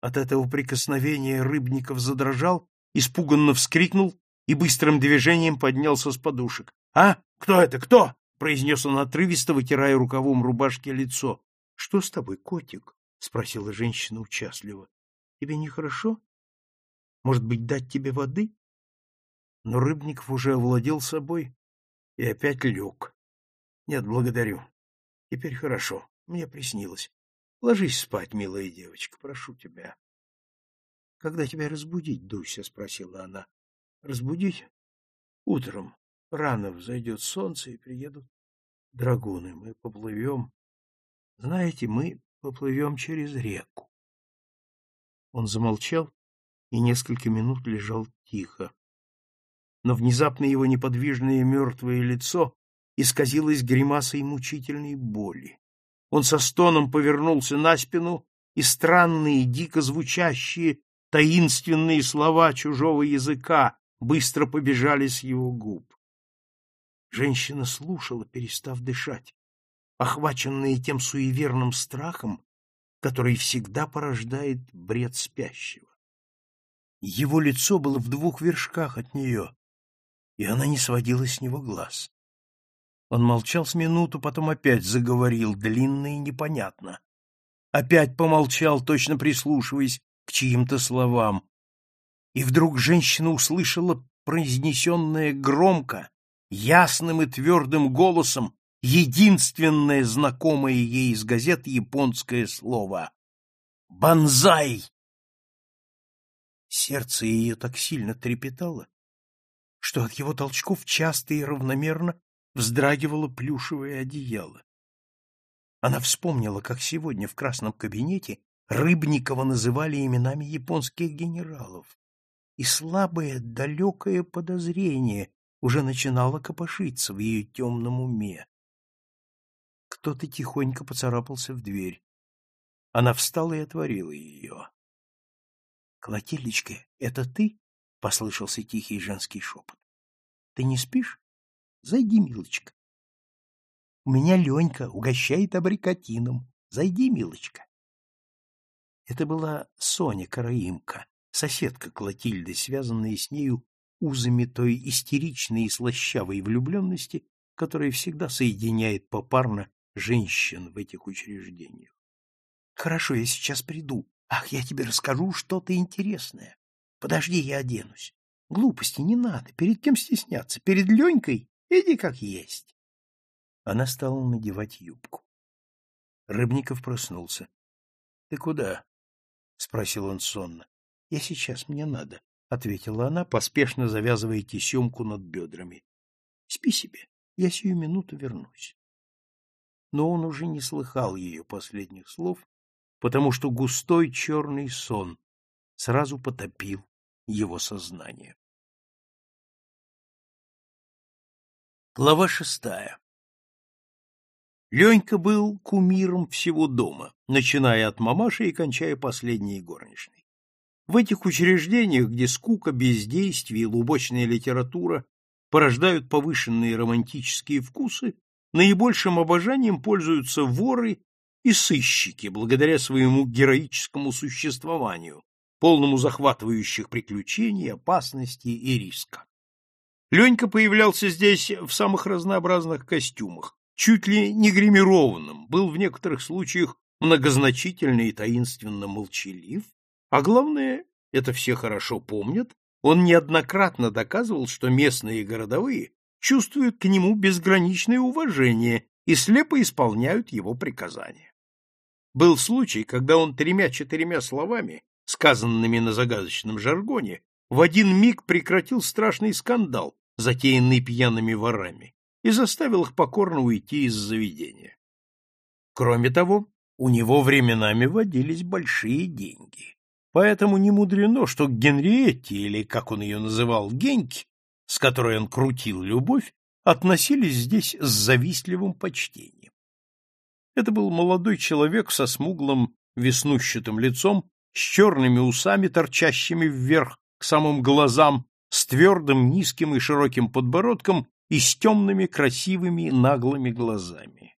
От этого прикосновения Рыбников задрожал, испуганно вскрикнул и быстрым движением поднялся с подушек. — А? Кто это? Кто? — произнес он отрывисто, вытирая рукавом рубашки лицо. — Что с тобой, котик? — спросила женщина участливо. — Тебе нехорошо? Может быть, дать тебе воды? Но Рыбников уже овладел собой и опять лег. — Нет, благодарю. Теперь хорошо. Мне приснилось. Ложись спать, милая девочка, прошу тебя. — Когда тебя разбудить, Дуся? — спросила она. — Разбудить? Утром. Рано взойдет солнце и приедут драгуны. Мы поплывем. Знаете, мы поплывем через реку. Он замолчал и несколько минут лежал тихо но внезапно его неподвижное мертвое лицо исказилось гримасой мучительной боли. Он со стоном повернулся на спину, и странные, дико звучащие, таинственные слова чужого языка быстро побежали с его губ. Женщина слушала, перестав дышать, охваченная тем суеверным страхом, который всегда порождает бред спящего. Его лицо было в двух вершках от нее, и она не сводила с него глаз. Он молчал с минуту, потом опять заговорил, длинно и непонятно. Опять помолчал, точно прислушиваясь к чьим-то словам. И вдруг женщина услышала произнесенное громко, ясным и твердым голосом, единственное знакомое ей из газет японское слово «Бонзай!». Сердце ее так сильно трепетало, что от его толчков часто и равномерно вздрагивало плюшевое одеяло. Она вспомнила, как сегодня в красном кабинете Рыбникова называли именами японских генералов, и слабое, далекое подозрение уже начинало копошиться в ее темном уме. Кто-то тихонько поцарапался в дверь. Она встала и отворила ее. — Клотильдочка, это ты? — послышался тихий женский шепот. — Ты не спишь? Зайди, милочка. — У меня Ленька угощает абрикотином. Зайди, милочка. Это была Соня Караимка, соседка Клотильды, связанная с нею узами той истеричной и слащавой влюбленности, которая всегда соединяет попарно женщин в этих учреждениях. — Хорошо, я сейчас приду. Ах, я тебе расскажу что-то интересное. Подожди, я оденусь. Глупости не надо. Перед кем стесняться? Перед Ленькой? Иди как есть. Она стала надевать юбку. Рыбников проснулся. — Ты куда? — спросил он сонно. — Я сейчас, мне надо, — ответила она, поспешно завязывая тесемку над бедрами. — Спи себе, я сию минуту вернусь. Но он уже не слыхал ее последних слов, потому что густой черный сон сразу потопил его сознание. Глава шестая Ленька был кумиром всего дома, начиная от мамаши и кончая последней горничной. В этих учреждениях, где скука, бездействие и лубочная литература порождают повышенные романтические вкусы, наибольшим обожанием пользуются воры и сыщики благодаря своему героическому существованию, полному захватывающих приключений, опасностей и риска. Ленька появлялся здесь в самых разнообразных костюмах, чуть ли не гримированным, был в некоторых случаях многозначительно и таинственно молчалив, а главное, это все хорошо помнят, он неоднократно доказывал, что местные городовые чувствуют к нему безграничное уважение и слепо исполняют его приказания. Был случай, когда он тремя-четырьмя словами сказанными на загадочном жаргоне, в один миг прекратил страшный скандал, затеянный пьяными ворами, и заставил их покорно уйти из заведения. Кроме того, у него временами водились большие деньги. Поэтому не мудрено, что к Генриетте, или, как он ее называл, Геньке, с которой он крутил любовь, относились здесь с завистливым почтением. Это был молодой человек со смуглым веснущатым лицом, с черными усами, торчащими вверх к самым глазам, с твердым низким и широким подбородком и с темными красивыми наглыми глазами.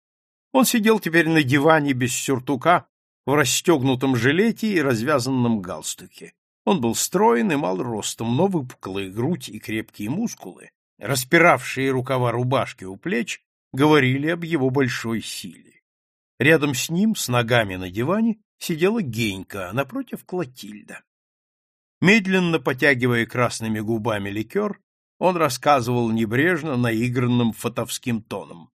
Он сидел теперь на диване без сюртука, в расстегнутом жилете и развязанном галстуке. Он был строен и мал ростом, но выпуклая грудь и крепкие мускулы, распиравшие рукава рубашки у плеч, говорили об его большой силе. Рядом с ним, с ногами на диване, сидела Генька, напротив Клотильда. Медленно потягивая красными губами ликер, он рассказывал небрежно, наигранным фотовским тоном.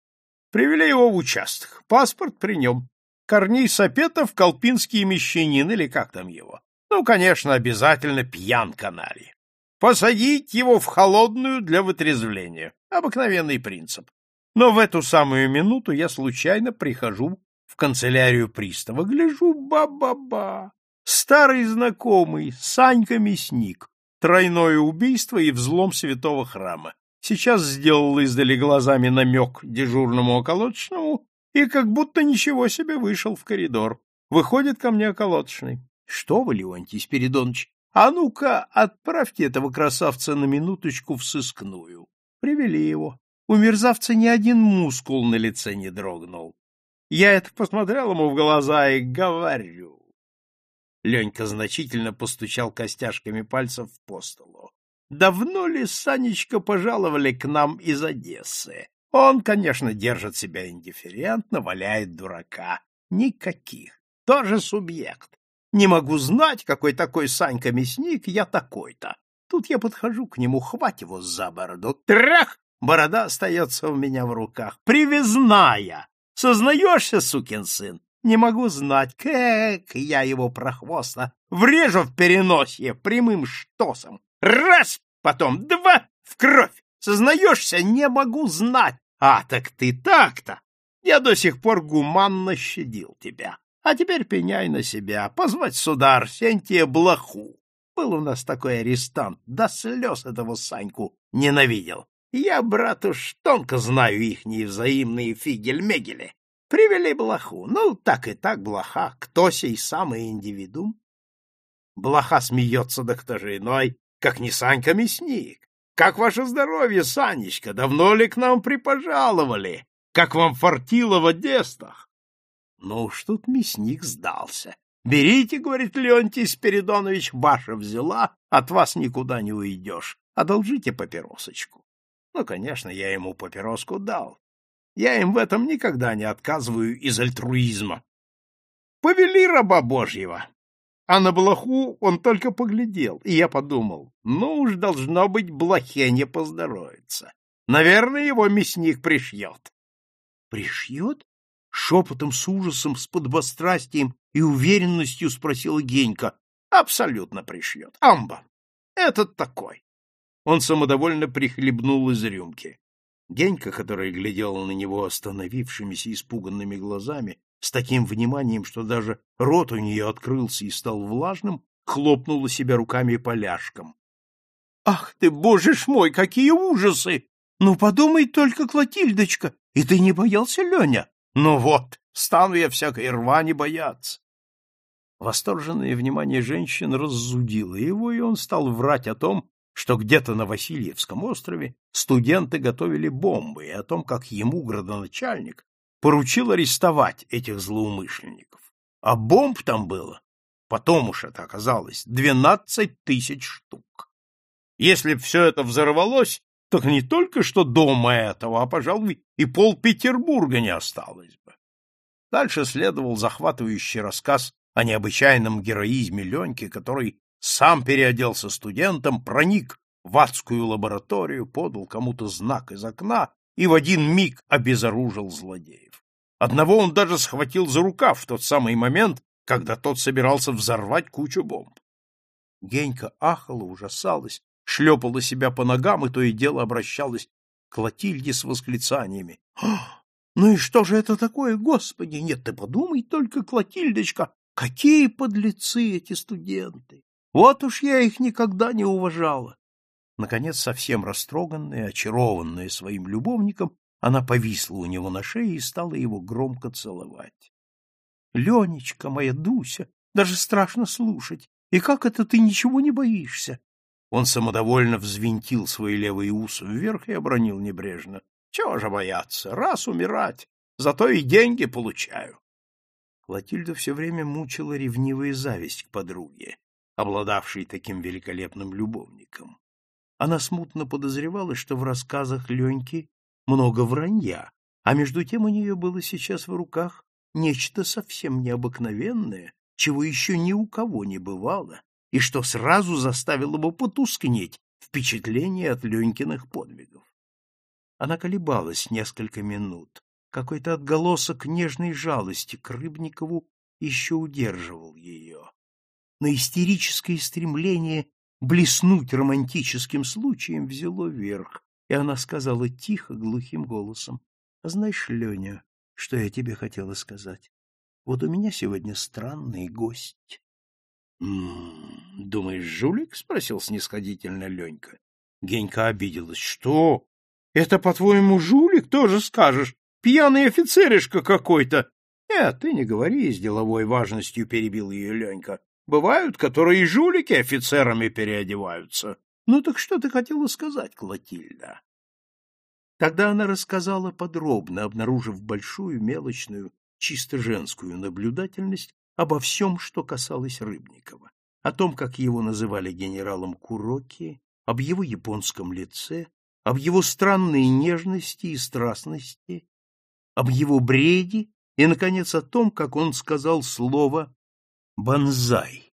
Привели его в участок. Паспорт при нем. Корней Сапетов, колпинский мещанин, или как там его. Ну, конечно, обязательно пьян канали. Посадить его в холодную для вытрезвления. Обыкновенный принцип. Но в эту самую минуту я случайно прихожу в канцелярию пристава. Гляжу, ба-ба-ба. Старый знакомый, Санька Мясник. Тройное убийство и взлом святого храма. Сейчас сделал издали глазами намек дежурному околоточному и как будто ничего себе вышел в коридор. Выходит ко мне околоточный. Что вы, Леонтий Спиридонович, а ну-ка отправьте этого красавца на минуточку в сыскную. Привели его. У мерзавца ни один мускул на лице не дрогнул. Я это посмотрел ему в глаза и говорю. Ленька значительно постучал костяшками пальцев по столу. Давно ли Санечка пожаловали к нам из Одессы? Он, конечно, держит себя индифферентно, валяет дурака. Никаких. Тоже субъект. Не могу знать, какой такой Санька мясник, я такой-то. Тут я подхожу к нему, хвать его за бороду. Трах! Борода остается у меня в руках. Привезная! Сознаешься, сукин сын? Не могу знать, как я его прохвоста врежу в переносье прямым штосом. Раз, потом два, в кровь. Сознаешься, не могу знать. А, так ты так-то. Я до сих пор гуманно щадил тебя. А теперь пеняй на себя. Позвать сюда Арсентия Блоху. Был у нас такой арестант, до слез этого Саньку ненавидел. Я, брат, уж тонко знаю ихние взаимные фигель-мегели. Привели блоху. Ну, так и так, блоха. Кто сей самый индивидуум? Блоха смеется, да кто же иной, как не Санька Мясник. Как ваше здоровье, Санечка? Давно ли к нам припожаловали? Как вам фартило в Одестах? Ну уж тут мясник сдался. Берите, говорит Леонтий Спиридонович, ваша взяла, от вас никуда не уйдешь. Одолжите папиросочку. Ну, конечно, я ему папироску дал. Я им в этом никогда не отказываю из альтруизма. Повели раба Божьего. А на блоху он только поглядел, и я подумал, ну уж должно быть блохе не поздоровится. Наверное, его мясник пришьет. Пришьет? Шепотом с ужасом, с подбострастием и уверенностью спросила Генька. Абсолютно пришьет. Амба. Этот такой. Он самодовольно прихлебнул из рюмки. Генька, которая глядела на него остановившимися испуганными глазами, с таким вниманием, что даже рот у нее открылся и стал влажным, хлопнула себя руками поляшком. — Ах ты, боже ж мой, какие ужасы! Ну, подумай только, Клотильдочка, и ты не боялся, Леня? Ну вот, стану я всякой рвани бояться. Восторженное внимание женщин раззудило его, и он стал врать о том, что где-то на Васильевском острове студенты готовили бомбы, и о том, как ему градоначальник поручил арестовать этих злоумышленников. А бомб там было, потом уж это оказалось, двенадцать тысяч штук. Если б все это взорвалось, так не только что дома этого, а, пожалуй, и пол Петербурга не осталось бы. Дальше следовал захватывающий рассказ о необычайном героизме Леньки, который сам переоделся студентом, проник в адскую лабораторию, подал кому-то знак из окна и в один миг обезоружил злодеев. Одного он даже схватил за рукав в тот самый момент, когда тот собирался взорвать кучу бомб. Генька ахала, ужасалась, шлепала себя по ногам и то и дело обращалась к Клотильде с восклицаниями. — Ну и что же это такое, Господи? Нет, ты подумай только, Клотильдочка, какие подлецы эти студенты! Вот уж я их никогда не уважала. Наконец, совсем растроганная, очарованная своим любовником, Она повисла у него на шее и стала его громко целовать. — Ленечка, моя Дуся, даже страшно слушать. И как это ты ничего не боишься? Он самодовольно взвинтил свой левый ус вверх и обронил небрежно. — Чего же бояться? Раз умирать, зато и деньги получаю. Клотильда все время мучила ревнивая зависть к подруге, обладавшей таким великолепным любовником. Она смутно подозревала, что в рассказах Леньки много вранья, а между тем у нее было сейчас в руках нечто совсем необыкновенное, чего еще ни у кого не бывало, и что сразу заставило бы потускнеть впечатление от Ленькиных подвигов. Она колебалась несколько минут. Какой-то отголосок нежной жалости к Рыбникову еще удерживал ее. Но истерическое стремление блеснуть романтическим случаем взяло верх, и она сказала тихо, глухим голосом, «А — Знаешь, Леня, что я тебе хотела сказать? Вот у меня сегодня странный гость. — Думаешь, жулик? — спросил снисходительно Ленька. Генька обиделась. — Что? Это, по-твоему, жулик? Тоже скажешь. Пьяный офицеришка какой-то. — Нет, ты не говори, — с деловой важностью перебил ее Ленька. — Бывают, которые и жулики офицерами переодеваются. Ну так что ты хотела сказать, Клотильда? Тогда она рассказала подробно, обнаружив большую, мелочную, чисто женскую наблюдательность обо всем, что касалось Рыбникова, о том, как его называли генералом Куроки, об его японском лице, об его странной нежности и страстности, об его бреде и, наконец, о том, как он сказал слово «бонзай».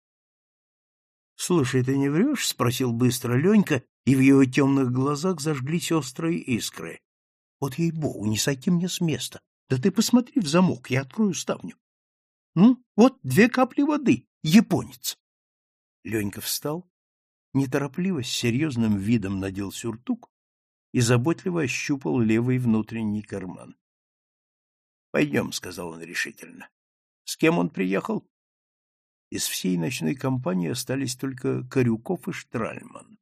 Слушай, ты не врешь? спросил быстро Ленька, и в его темных глазах зажглись острые искры. Вот ей-богу, не сойти мне с места. Да ты посмотри в замок, я открою ставню. Ну, вот две капли воды, японец. Ленька встал, неторопливо, с серьезным видом надел сюртук и заботливо ощупал левый внутренний карман. — Пойдем, — сказал он решительно. — С кем он приехал? Из всей ночной компании остались только Корюков и Штральман.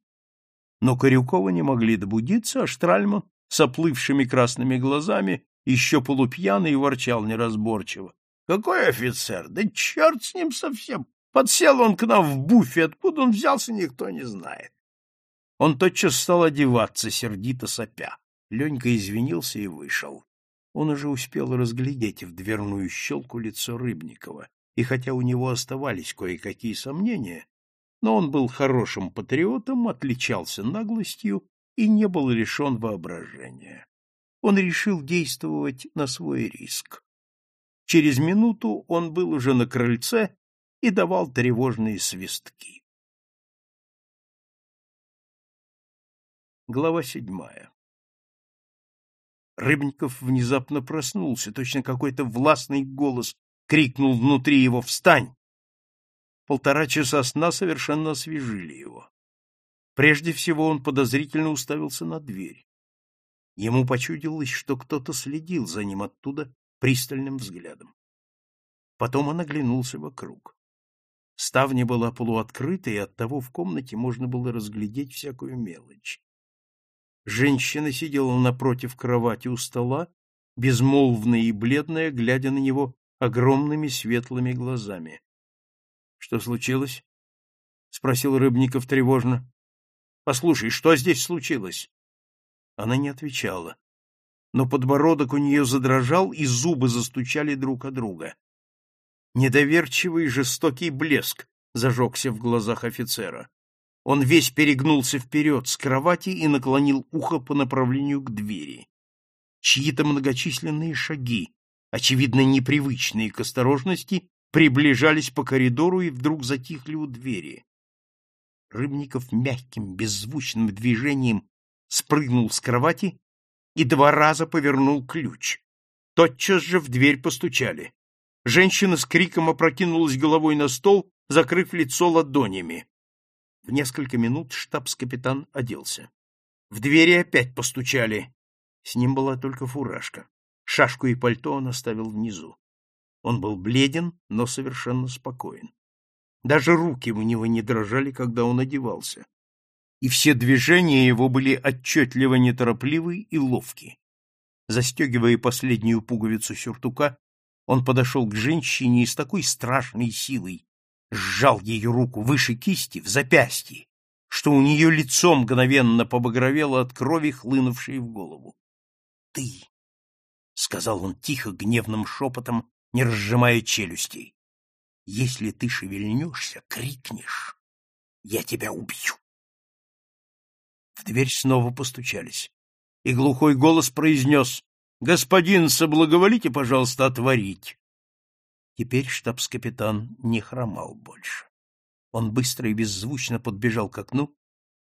Но Корюкова не могли добудиться, а Штральман с оплывшими красными глазами, еще полупьяный, ворчал неразборчиво. — Какой офицер? Да черт с ним совсем! Подсел он к нам в буфе, откуда он взялся, никто не знает. Он тотчас стал одеваться, сердито сопя. Ленька извинился и вышел. Он уже успел разглядеть в дверную щелку лицо Рыбникова, и хотя у него оставались кое-какие сомнения, но он был хорошим патриотом, отличался наглостью и не был лишен воображения. Он решил действовать на свой риск. Через минуту он был уже на крыльце и давал тревожные свистки. Глава седьмая Рыбников внезапно проснулся, точно какой-то властный голос крикнул внутри его «Встань!». Полтора часа сна совершенно освежили его. Прежде всего он подозрительно уставился на дверь. Ему почудилось, что кто-то следил за ним оттуда пристальным взглядом. Потом он оглянулся вокруг. Ставня была полуоткрыта, и оттого в комнате можно было разглядеть всякую мелочь. Женщина сидела напротив кровати у стола, безмолвная и бледная, глядя на него огромными светлыми глазами. — Что случилось? — спросил Рыбников тревожно. — Послушай, что здесь случилось? Она не отвечала, но подбородок у нее задрожал, и зубы застучали друг о друга. Недоверчивый жестокий блеск зажегся в глазах офицера. Он весь перегнулся вперед с кровати и наклонил ухо по направлению к двери. Чьи-то многочисленные шаги очевидно непривычные к осторожности, приближались по коридору и вдруг затихли у двери. Рыбников мягким, беззвучным движением спрыгнул с кровати и два раза повернул ключ. Тотчас же в дверь постучали. Женщина с криком опрокинулась головой на стол, закрыв лицо ладонями. В несколько минут штабс-капитан оделся. В двери опять постучали. С ним была только фуражка. Шашку и пальто он оставил внизу. Он был бледен, но совершенно спокоен. Даже руки у него не дрожали, когда он одевался. И все движения его были отчетливо неторопливы и ловки. Застегивая последнюю пуговицу сюртука, он подошел к женщине и с такой страшной силой сжал ее руку выше кисти, в запястье, что у нее лицо мгновенно побагровело от крови, хлынувшей в голову. — Ты! — сказал он тихо, гневным шепотом, не разжимая челюстей. — Если ты шевельнешься, крикнешь, я тебя убью. В дверь снова постучались, и глухой голос произнес «Господин, соблаговолите, пожалуйста, отворить». Теперь штабс-капитан не хромал больше. Он быстро и беззвучно подбежал к окну,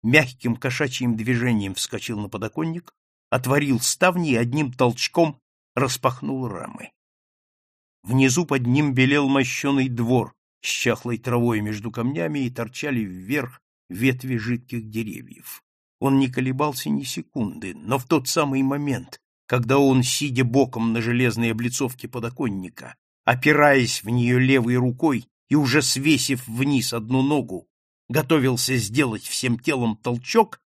мягким кошачьим движением вскочил на подоконник, отворил ставни и одним толчком распахнул рамы. Внизу под ним белел мощеный двор с чахлой травой между камнями и торчали вверх ветви жидких деревьев. Он не колебался ни секунды, но в тот самый момент, когда он, сидя боком на железной облицовке подоконника, опираясь в нее левой рукой и уже свесив вниз одну ногу, готовился сделать всем телом толчок,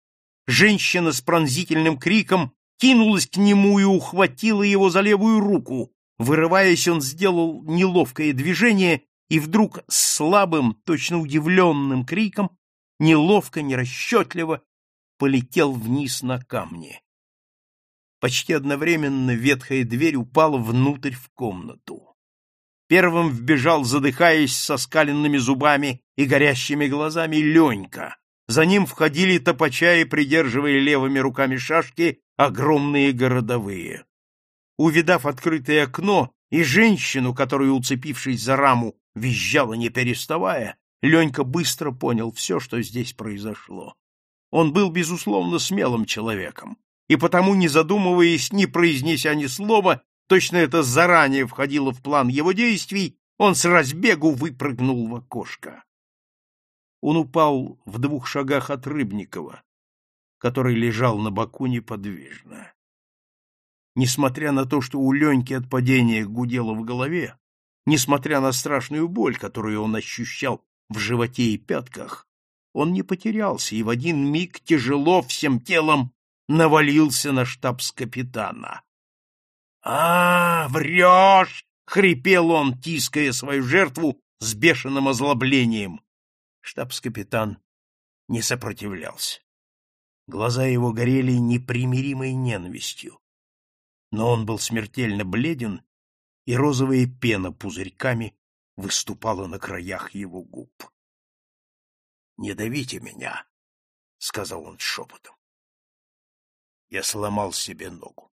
женщина с пронзительным криком кинулась к нему и ухватила его за левую руку. Вырываясь, он сделал неловкое движение и вдруг с слабым, точно удивленным криком, неловко, нерасчетливо, полетел вниз на камни. Почти одновременно ветхая дверь упала внутрь в комнату. Первым вбежал, задыхаясь со скаленными зубами и горящими глазами, Ленька. За ним входили топача и, придерживая левыми руками шашки, огромные городовые. Увидав открытое окно и женщину, которая, уцепившись за раму, визжала не переставая, Ленька быстро понял все, что здесь произошло. Он был, безусловно, смелым человеком, и потому, не задумываясь, не произнеся ни слова, точно это заранее входило в план его действий, он с разбегу выпрыгнул в окошко. Он упал в двух шагах от Рыбникова, который лежал на боку неподвижно. Несмотря на то, что у Леньки от падения гудело в голове, несмотря на страшную боль, которую он ощущал в животе и пятках, он не потерялся и в один миг тяжело всем телом навалился на штабс-капитана. — А, врешь! — хрипел он, тиская свою жертву с бешеным озлоблением. Штабс-капитан не сопротивлялся. Глаза его горели непримиримой ненавистью. Но он был смертельно бледен, и розовая пена пузырьками выступала на краях его губ. Не давите меня, — сказал он шепотом. Я сломал себе ногу.